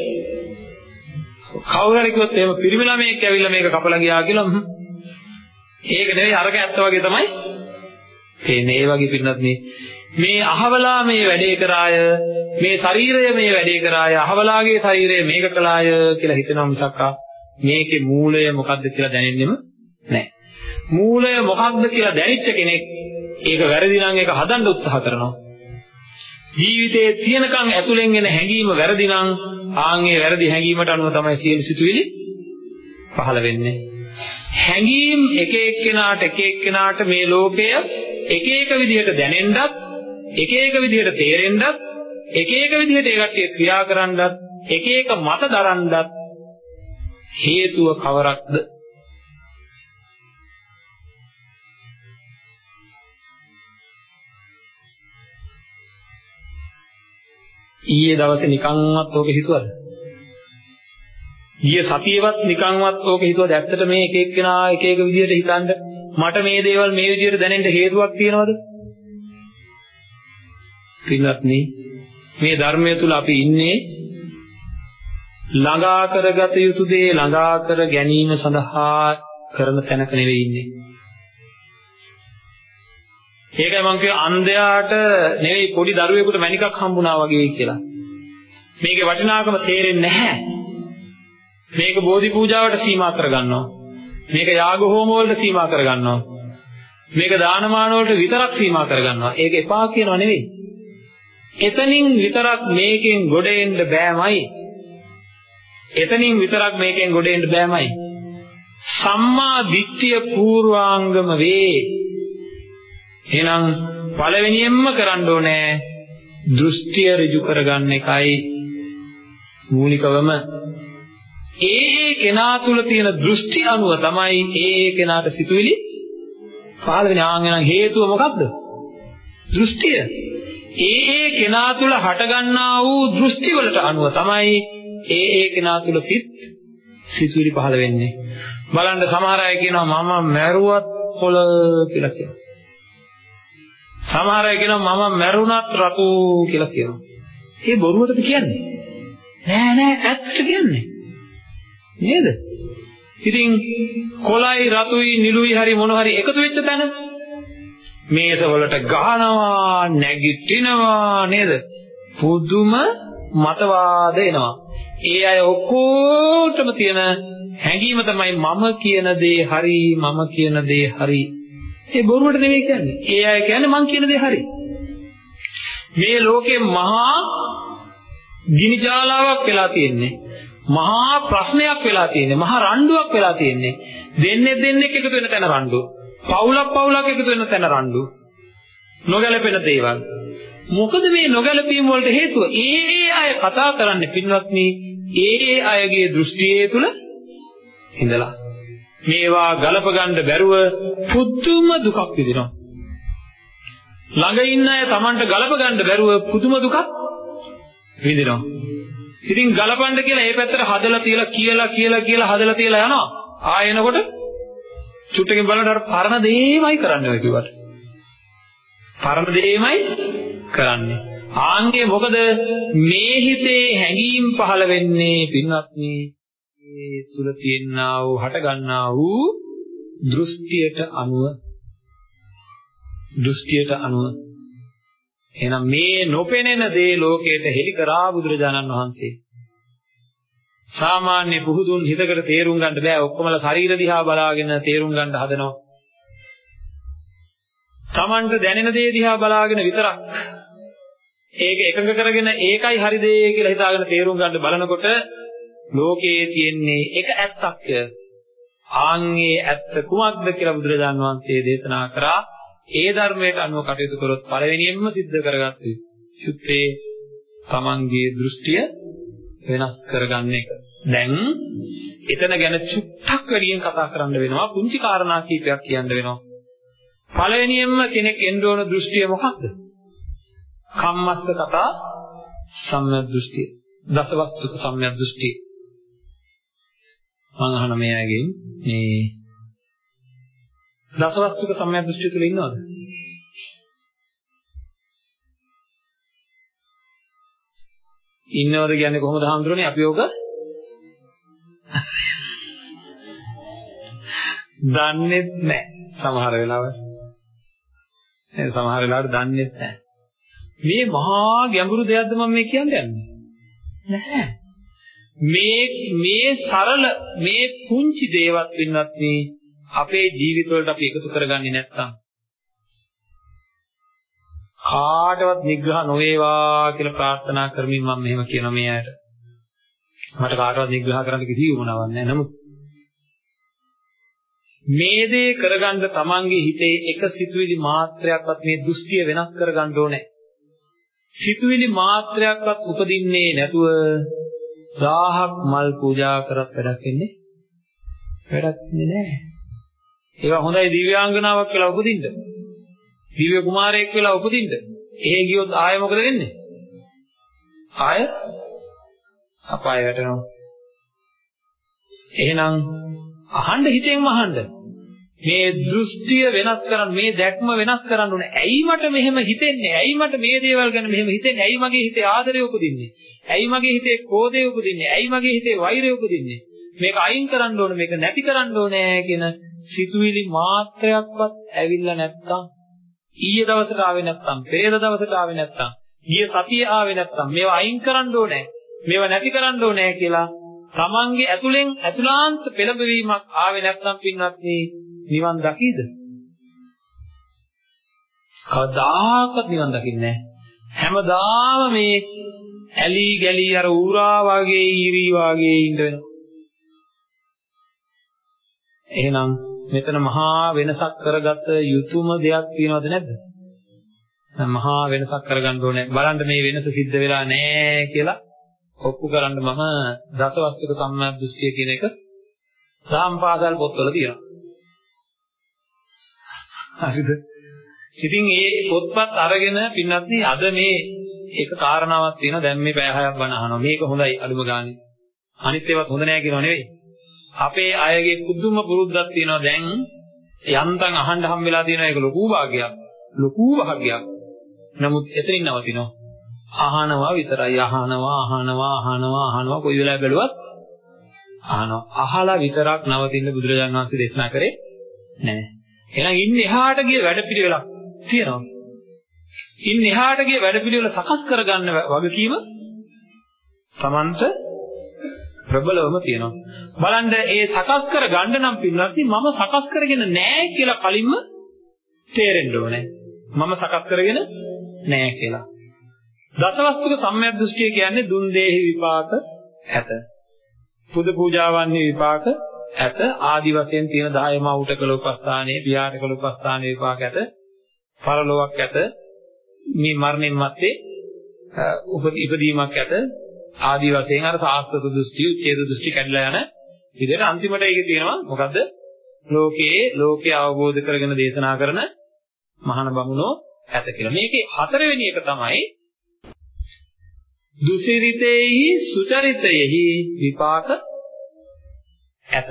කවුරු හරි කිව්වොත් එහෙම පිරිමි ළමයෙක් ඇවිල්ලා මේක කපලා ගියා කියලා ඒක නෙවෙයි අරක ඇත්ත වගේ තමයි එන්නේ ඒ වගේ පින්නත් මේ මේ අහවලා මේ වැඩේ කරාය මේ ශරීරය මේ වැඩේ කරාය අහවලාගේ ශරීරය මේක කළාය කියලා හිතනවා මිසක් මේකේ මූලය මොකද්ද කියලා දැනෙන්නෙම නැහැ මූලය මොකක්ද කියලා දැනෙච්ච කෙනෙක් ඒක වැරදි නම් ඒක හදන්න උත්සාහ කරනවා. ජීවිතයේ තියෙනකන් ඇතුලෙන් එන හැඟීම වැරදි නම් ආන්ගේ වැරදි හැඟීමට අනුව තමයි සියලු සිතුවිලි පහළ වෙන්නේ. හැඟීම් එක එක්කෙනාට එක එක්කෙනාට මේ ලෝකය එක එක විදිහට දැනෙන්නත් එක එක විදිහට තේරෙන්නත් එක එක විදිහට ඒකට ක්‍රියා කරන්නත් එක එක මත දරන්නත් හේතුව කවරක්ද ඊයේ දවසේ නිකන්වත් ඕක හිතුවද? ඊයේ සතියේවත් නිකන්වත් ඕක හිතුවද? ඇත්තට මේ එක එක්කෙනා එක එක විදිහට හිතනද මට මේ දේවල් මේ විදිහට දැනෙන්න හේතුවක් තියෙනවද? පින්වත්නි මේ ධර්මය තුල අපි ඉන්නේ ළඟා කරගත යුතු දේ ළඟා කර ගැනීම සඳහා කරන තැනක නෙවෙයි ඉන්නේ. ඒකයි මම කිව්වේ අන්ධයාට නෙවෙයි පොඩි දරුවෙකුට මණිකක් හම්බුණා වගේ කියලා. මේකේ වටිනාකම තේරෙන්නේ නැහැ. මේක බෝධි පූජාවට සීමා කරගන්නවා. මේක යාග හෝම වලට සීමා කරගන්නවා. මේක දානමාන වලට විතරක් සීමා කරගන්නවා. ඒක එපා කියනව නෙවෙයි. එතනින් විතරක් මේකෙන් ගොඩ එන්න බෑමයි. එතනින් විතරක් මේකෙන් ගොඩ එන්න බෑමයි. සම්මා දිට්ඨිය පූර්වාංගම වේ. එහෙනම් පළවෙනියෙන්ම කරන්න ඕනේ දෘෂ්ටිය ඍජු කරගන්න එකයි මූලිකවම ඒ ඒ කෙනා තුල තියෙන දෘෂ්ටි අනුව තමයි ඒ ඒ කෙනාට සිතුවිලි පහළ වෙන ආංගන හේතුව මොකක්ද? දෘෂ්ටිය. ඒ ඒ කෙනා තුල හටගන්නා වූ දෘෂ්ටි වලට අනුව තමයි ඒ ඒ කෙනා තුල සිත් සිතුවිලි පහළ වෙන්නේ. බලන්න සමහර අය කියනවා මම මැරුවත් කොළ කියලා කියනවා. සමහර අය කියනවා මම මැරුණත් රතු කියලා කියනවා. ඒ බොරුවටද කියන්නේ? නෑ නෑ ඇත්තට කියන්නේ. නේද? ඉතින් කොළයි රතුයි නිලුයි හරි මොන හරි එකතු වෙච්ච තැන මේස වලට ගහනවා නැගිටිනවා නේද? පුදුම මතවාද එනවා. ඒ අය ඔක්කොටම තියෙන හැඟීම තමයි මම කියන දේ හරි මම කියන දේ හරි. ඒ බොරුවට නෙවෙයි කියන්නේ. ඒ අය කියන්නේ මං කියන දේ හරි. මේ ලෝකේ මහා ගිනි ජාලාවක් වෙලා තියෙන්නේ. මහා ප්‍රශ්නයක් වෙලා තියෙන්නේ. මහා රණ්ඩුවක් වෙලා තියෙන්නේ. දෙන්නේ දෙන්නෙක් එකතු වෙන තැන රණ්ඩුව. පවුලක් පවුලක් එකතු වෙන තැන රණ්ඩුව. නොගැලපෙන දේවල්. මොකද මේ නොගැලපීම් වලට හේතුව? ඒ ඒ අය කතා කරන්නේ පින්වත්නි, ඒ ඒ අයගේ දෘෂ්ටියේ තුල ඉඳලා. මේවා ගලප ගන්න බැරුව පුදුම දුකක් විඳිනවා. ළඟ ඉන්න අය Tamanට ගලප ගන්න බැරුව පුදුම දුකක් විඳිනවා. ඉතින් ගලපන්න කියලා මේ පැත්තට හදලා තියලා කියලා කියලා කියලා හදලා තියලා යනවා. ආයෙනකොට චුට්ටකින් බලනකොට අර පරණ දේමයි කරන්නේ ඔය කිව්වට. පරණ දේමයි කරන්නේ. ආන්ගේ මොකද මේ හිතේ හැඟීම් පහළ වෙන්නේ පින්වත්නි මේ තුල තියෙනා වූ හට ගන්නා වූ දෘෂ්ටියට අනුව දෘෂ්ටියට අනුව. එහෙනම් මේ නොපෙනෙන දේ ලෝකයට හෙළි කරා බුදුරජාණන් වහන්සේ. සාමාන්‍ය පුහුදුන් හිතකට තේරුම් ගන්න බෑ. ඔක්කොමලා ශරීර දිහා බලාගෙන තේරුම් ගන්න හදනවා. Tamanට දැනෙන දේ දිහා බලාගෙන විතරක් ඒක එකඟ කරගෙන ඒකයි හරි දේ කියලා හිතාගෙන තේරුම් ගන්න බලනකොට ලෝකයේ තියෙන්නේ එක ඇත්තක් ආන්ගේ ඇත්ත කුමක්ද කියලා බුදුරජාන් වහන්සේ දේශනා කරා ඒ ධර්මයට අනුව කටයුතු කරොත් පළවෙනියෙන්ම सिद्ध කරගත්ත යුත්තේ තමන්ගේ දෘෂ්ටිය වෙනස් කරගන්න එක. දැන් එතන ගැන චුට්ටක් වැඩියෙන් කතා කරන්න වෙනවා. පුංචි කාරණා කීපයක් කියන්න වෙනවා. පළවෙනියෙන්ම කෙනෙක් එන්න ඕන දෘෂ්ටිය මොකක්ද? කම්මස්ස කතා සම්‍යක් දෘෂ්ටිය. දසවස්තුක සම්‍යක් දෘෂ්ටිය. මම අහන මේ අයගෙන් මේ දසවස්තුක සම්‍යක් දෘෂ්ටිය තුල ඉන්නවද? ඉන්නවද කියන්නේ කොහොමද හඳුරන්නේ අපි ඕක? දන්නේ නැහැ සමහර වෙලාවට. ඒ සමහර වෙලාවට දන්නේ නැහැ. මේ මහා ගැඹුරු දෙයක්ද මම මේ කියන්නේ? නැහැ. මේ මේ සරල මේ පුංචි දේවත් වෙනත් මේ අපේ ජීවිතවලට අපි එකතු කරගන්නේ නැත්නම් කාටවත් නිග්‍රහ නොවේවා කියලා ප්‍රාර්ථනා කරමින් මම මෙහෙම කියනවා මේ අයට. මට කාටවත් නිග්‍රහ කරන්න කිසි වුණාවක් නැහැ. නමුත් මේ දේ කරගන්න තමන්ගේ හිතේ එක සිතුවිලි මාත්‍රයක්වත් මේ දෘෂ්ටිය වෙනස් කරගන්න ඕනේ. සිතුවිලි මාත්‍රයක්වත් උපදින්නේ නැතුව 1000ක් මල් පූජා කරත් වැඩක් වෙන්නේ වැඩක් නැහැ. ඒවා හොඳයි දිව්‍යාංගනාවක් කියලා උපදින්න. දිව්‍ය කුමාරයෙක් වෙලා උපදින්න. එහෙ ගියොත් ආයෙ මොකද වෙන්නේ? ආය අපාය වැටෙනවා. එහෙනම් අහන්න හිතෙන්ම අහන්න. මේ දෘෂ්ටිය වෙනස් කරන්න මේ දැක්ම වෙනස් කරන්න ඕනේ. ඇයි මට මෙහෙම හිතෙන්නේ? ඇයි මට මේ දේවල් ගැන මෙහෙම හිතෙන්නේ? ඇයි මගේ හිතේ ආදරය උපදින්නේ? ඇයි මගේ හිතේ ක්‍රෝධය උපදින්නේ? ඇයි මගේ හිතේ වෛරය උපදින්නේ? මේක අයින් කරන්න ඕනේ, මේක නැති කරන්න ඕනේ කියන සිතුවිලි මාත්‍රයක්වත් ඇවිල්ලා නැත්තම් ඊයේ දවසට ආවේ නැත්තම්, පෙරේද දවසට ආවේ නැත්තම්, ගිය සතියේ ආවේ නැත්තම් මේවා අයින් කරන්න ඕනේ. මේවා නැති කරන්න ඕනේ කියලා තමන්ගේ ඇතුලෙන් ඇතුලාන්ත පෙළඹවීමක් ආවේ නැත්නම් පින්වත්නි නිවන් දකීද? කවදාකවත් නිවන් දකින්නේ නැහැ. හැමදාම මේ ඇලි ගලි අර ඌරා වගේ ඊරි වගේ ඉඳ වෙනවා. එහෙනම් මෙතන මහා වෙනසක් කරගත යුතුම දෙයක් තියෙනවද නැද්ද? මහා වෙනසක් කරගන්න ඕනේ. බලන්න මේ වෙනස සිද්ධ වෙලා නැහැ කියලා ඔප්පු කරන්න මම දසවස්තුක සම්මා දෘෂ්ටිය කියන එක සාම්පාදල් පොත්වල තියෙනවා. හරිද? ඉතින් මේ පොත්පත් අරගෙන පින්නත්නි අද මේ එක කාරණාවක් තියෙනවා දැන් මේ පැය හයක් බණ අහනවා. මේක හොඳයි අඩුම ගානේ. අනිත් ඒවාත් හොඳ නෑ කියනවා නෙවෙයි. අපේ අයගේ පුදුම පුරුද්දක් තියෙනවා දැන් යන්තම් අහන්න හම් වෙලා තියෙන එක ලොකු භාගයක්. ලොකු භාගයක්. නමුත් එතනින් නවතිනවා. අහනවා විතරයි අහනවා අහනවා අහනවා අහනවා කොයි වෙලාවෙ බැලුවත් අහනවා. අහලා විතරක් නවතින්න බුදුරජාණන් වහන්සේ දේශනා කරේ නැහැ. එහෙනම් ඉන්නේ එහාට ගිය වැඩපිළිවෙලක් තියෙනවා. ඉන්නේ එහාට ගිය වැඩපිළිවෙල සකස් කරගන්න වගකීම Tamanta ප්‍රබලවම තියෙනවා. බලන්න ඒ සකස් කර ගන්න නම් පින්වත්නි මම සකස් කරගෙන නැහැ කියලා කලින්ම තේරෙන්න ඕනේ. මම සකස් කරගෙන නැහැ කියලා. දසවස්තුක සම්‍යක් දෘෂ්ටිය කියන්නේ දුන් දේහි විපාක ඇත. පුද පූජාවන්හි විපාක ඇත. ආදි වශයෙන් තියෙන 10 මවුට කළ උපස්ථානයේ, පියාට කළ උපස්ථානයේ විපාක ඇත. පරලොවක් ඇත. මේ මරණයන් මැත්තේ උපදීමක් ඇත. ආදි වශයෙන් අර සාස්ත්‍ව දෘෂ්ටි, උච්ඡේද දෘෂ්ටි කැඩලා යන විදිහට අන්තිමට ඒකේ තියෙනවා මොකද්ද? ලෝකයේ ලෝකය අවබෝධ කරගෙන දේශනා කරන මහාන බමුණෝ ඇත කියලා. මේකේ හතරවෙනි එක තමයි දුසිරිතේහි සුචරිතේහි විපාක ඇත.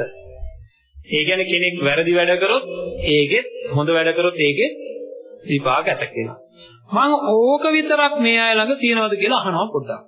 ඒ කියන්නේ කෙනෙක් වැරදි වැඩ කරොත් ඒකෙත් හොඳ වැඩ කරොත් ඒකෙත් විපාක ඇත කියලා. මම ඕක විතරක් මේ අය ළඟ තියනවද කියලා අහනවා පොඩ්ඩක්.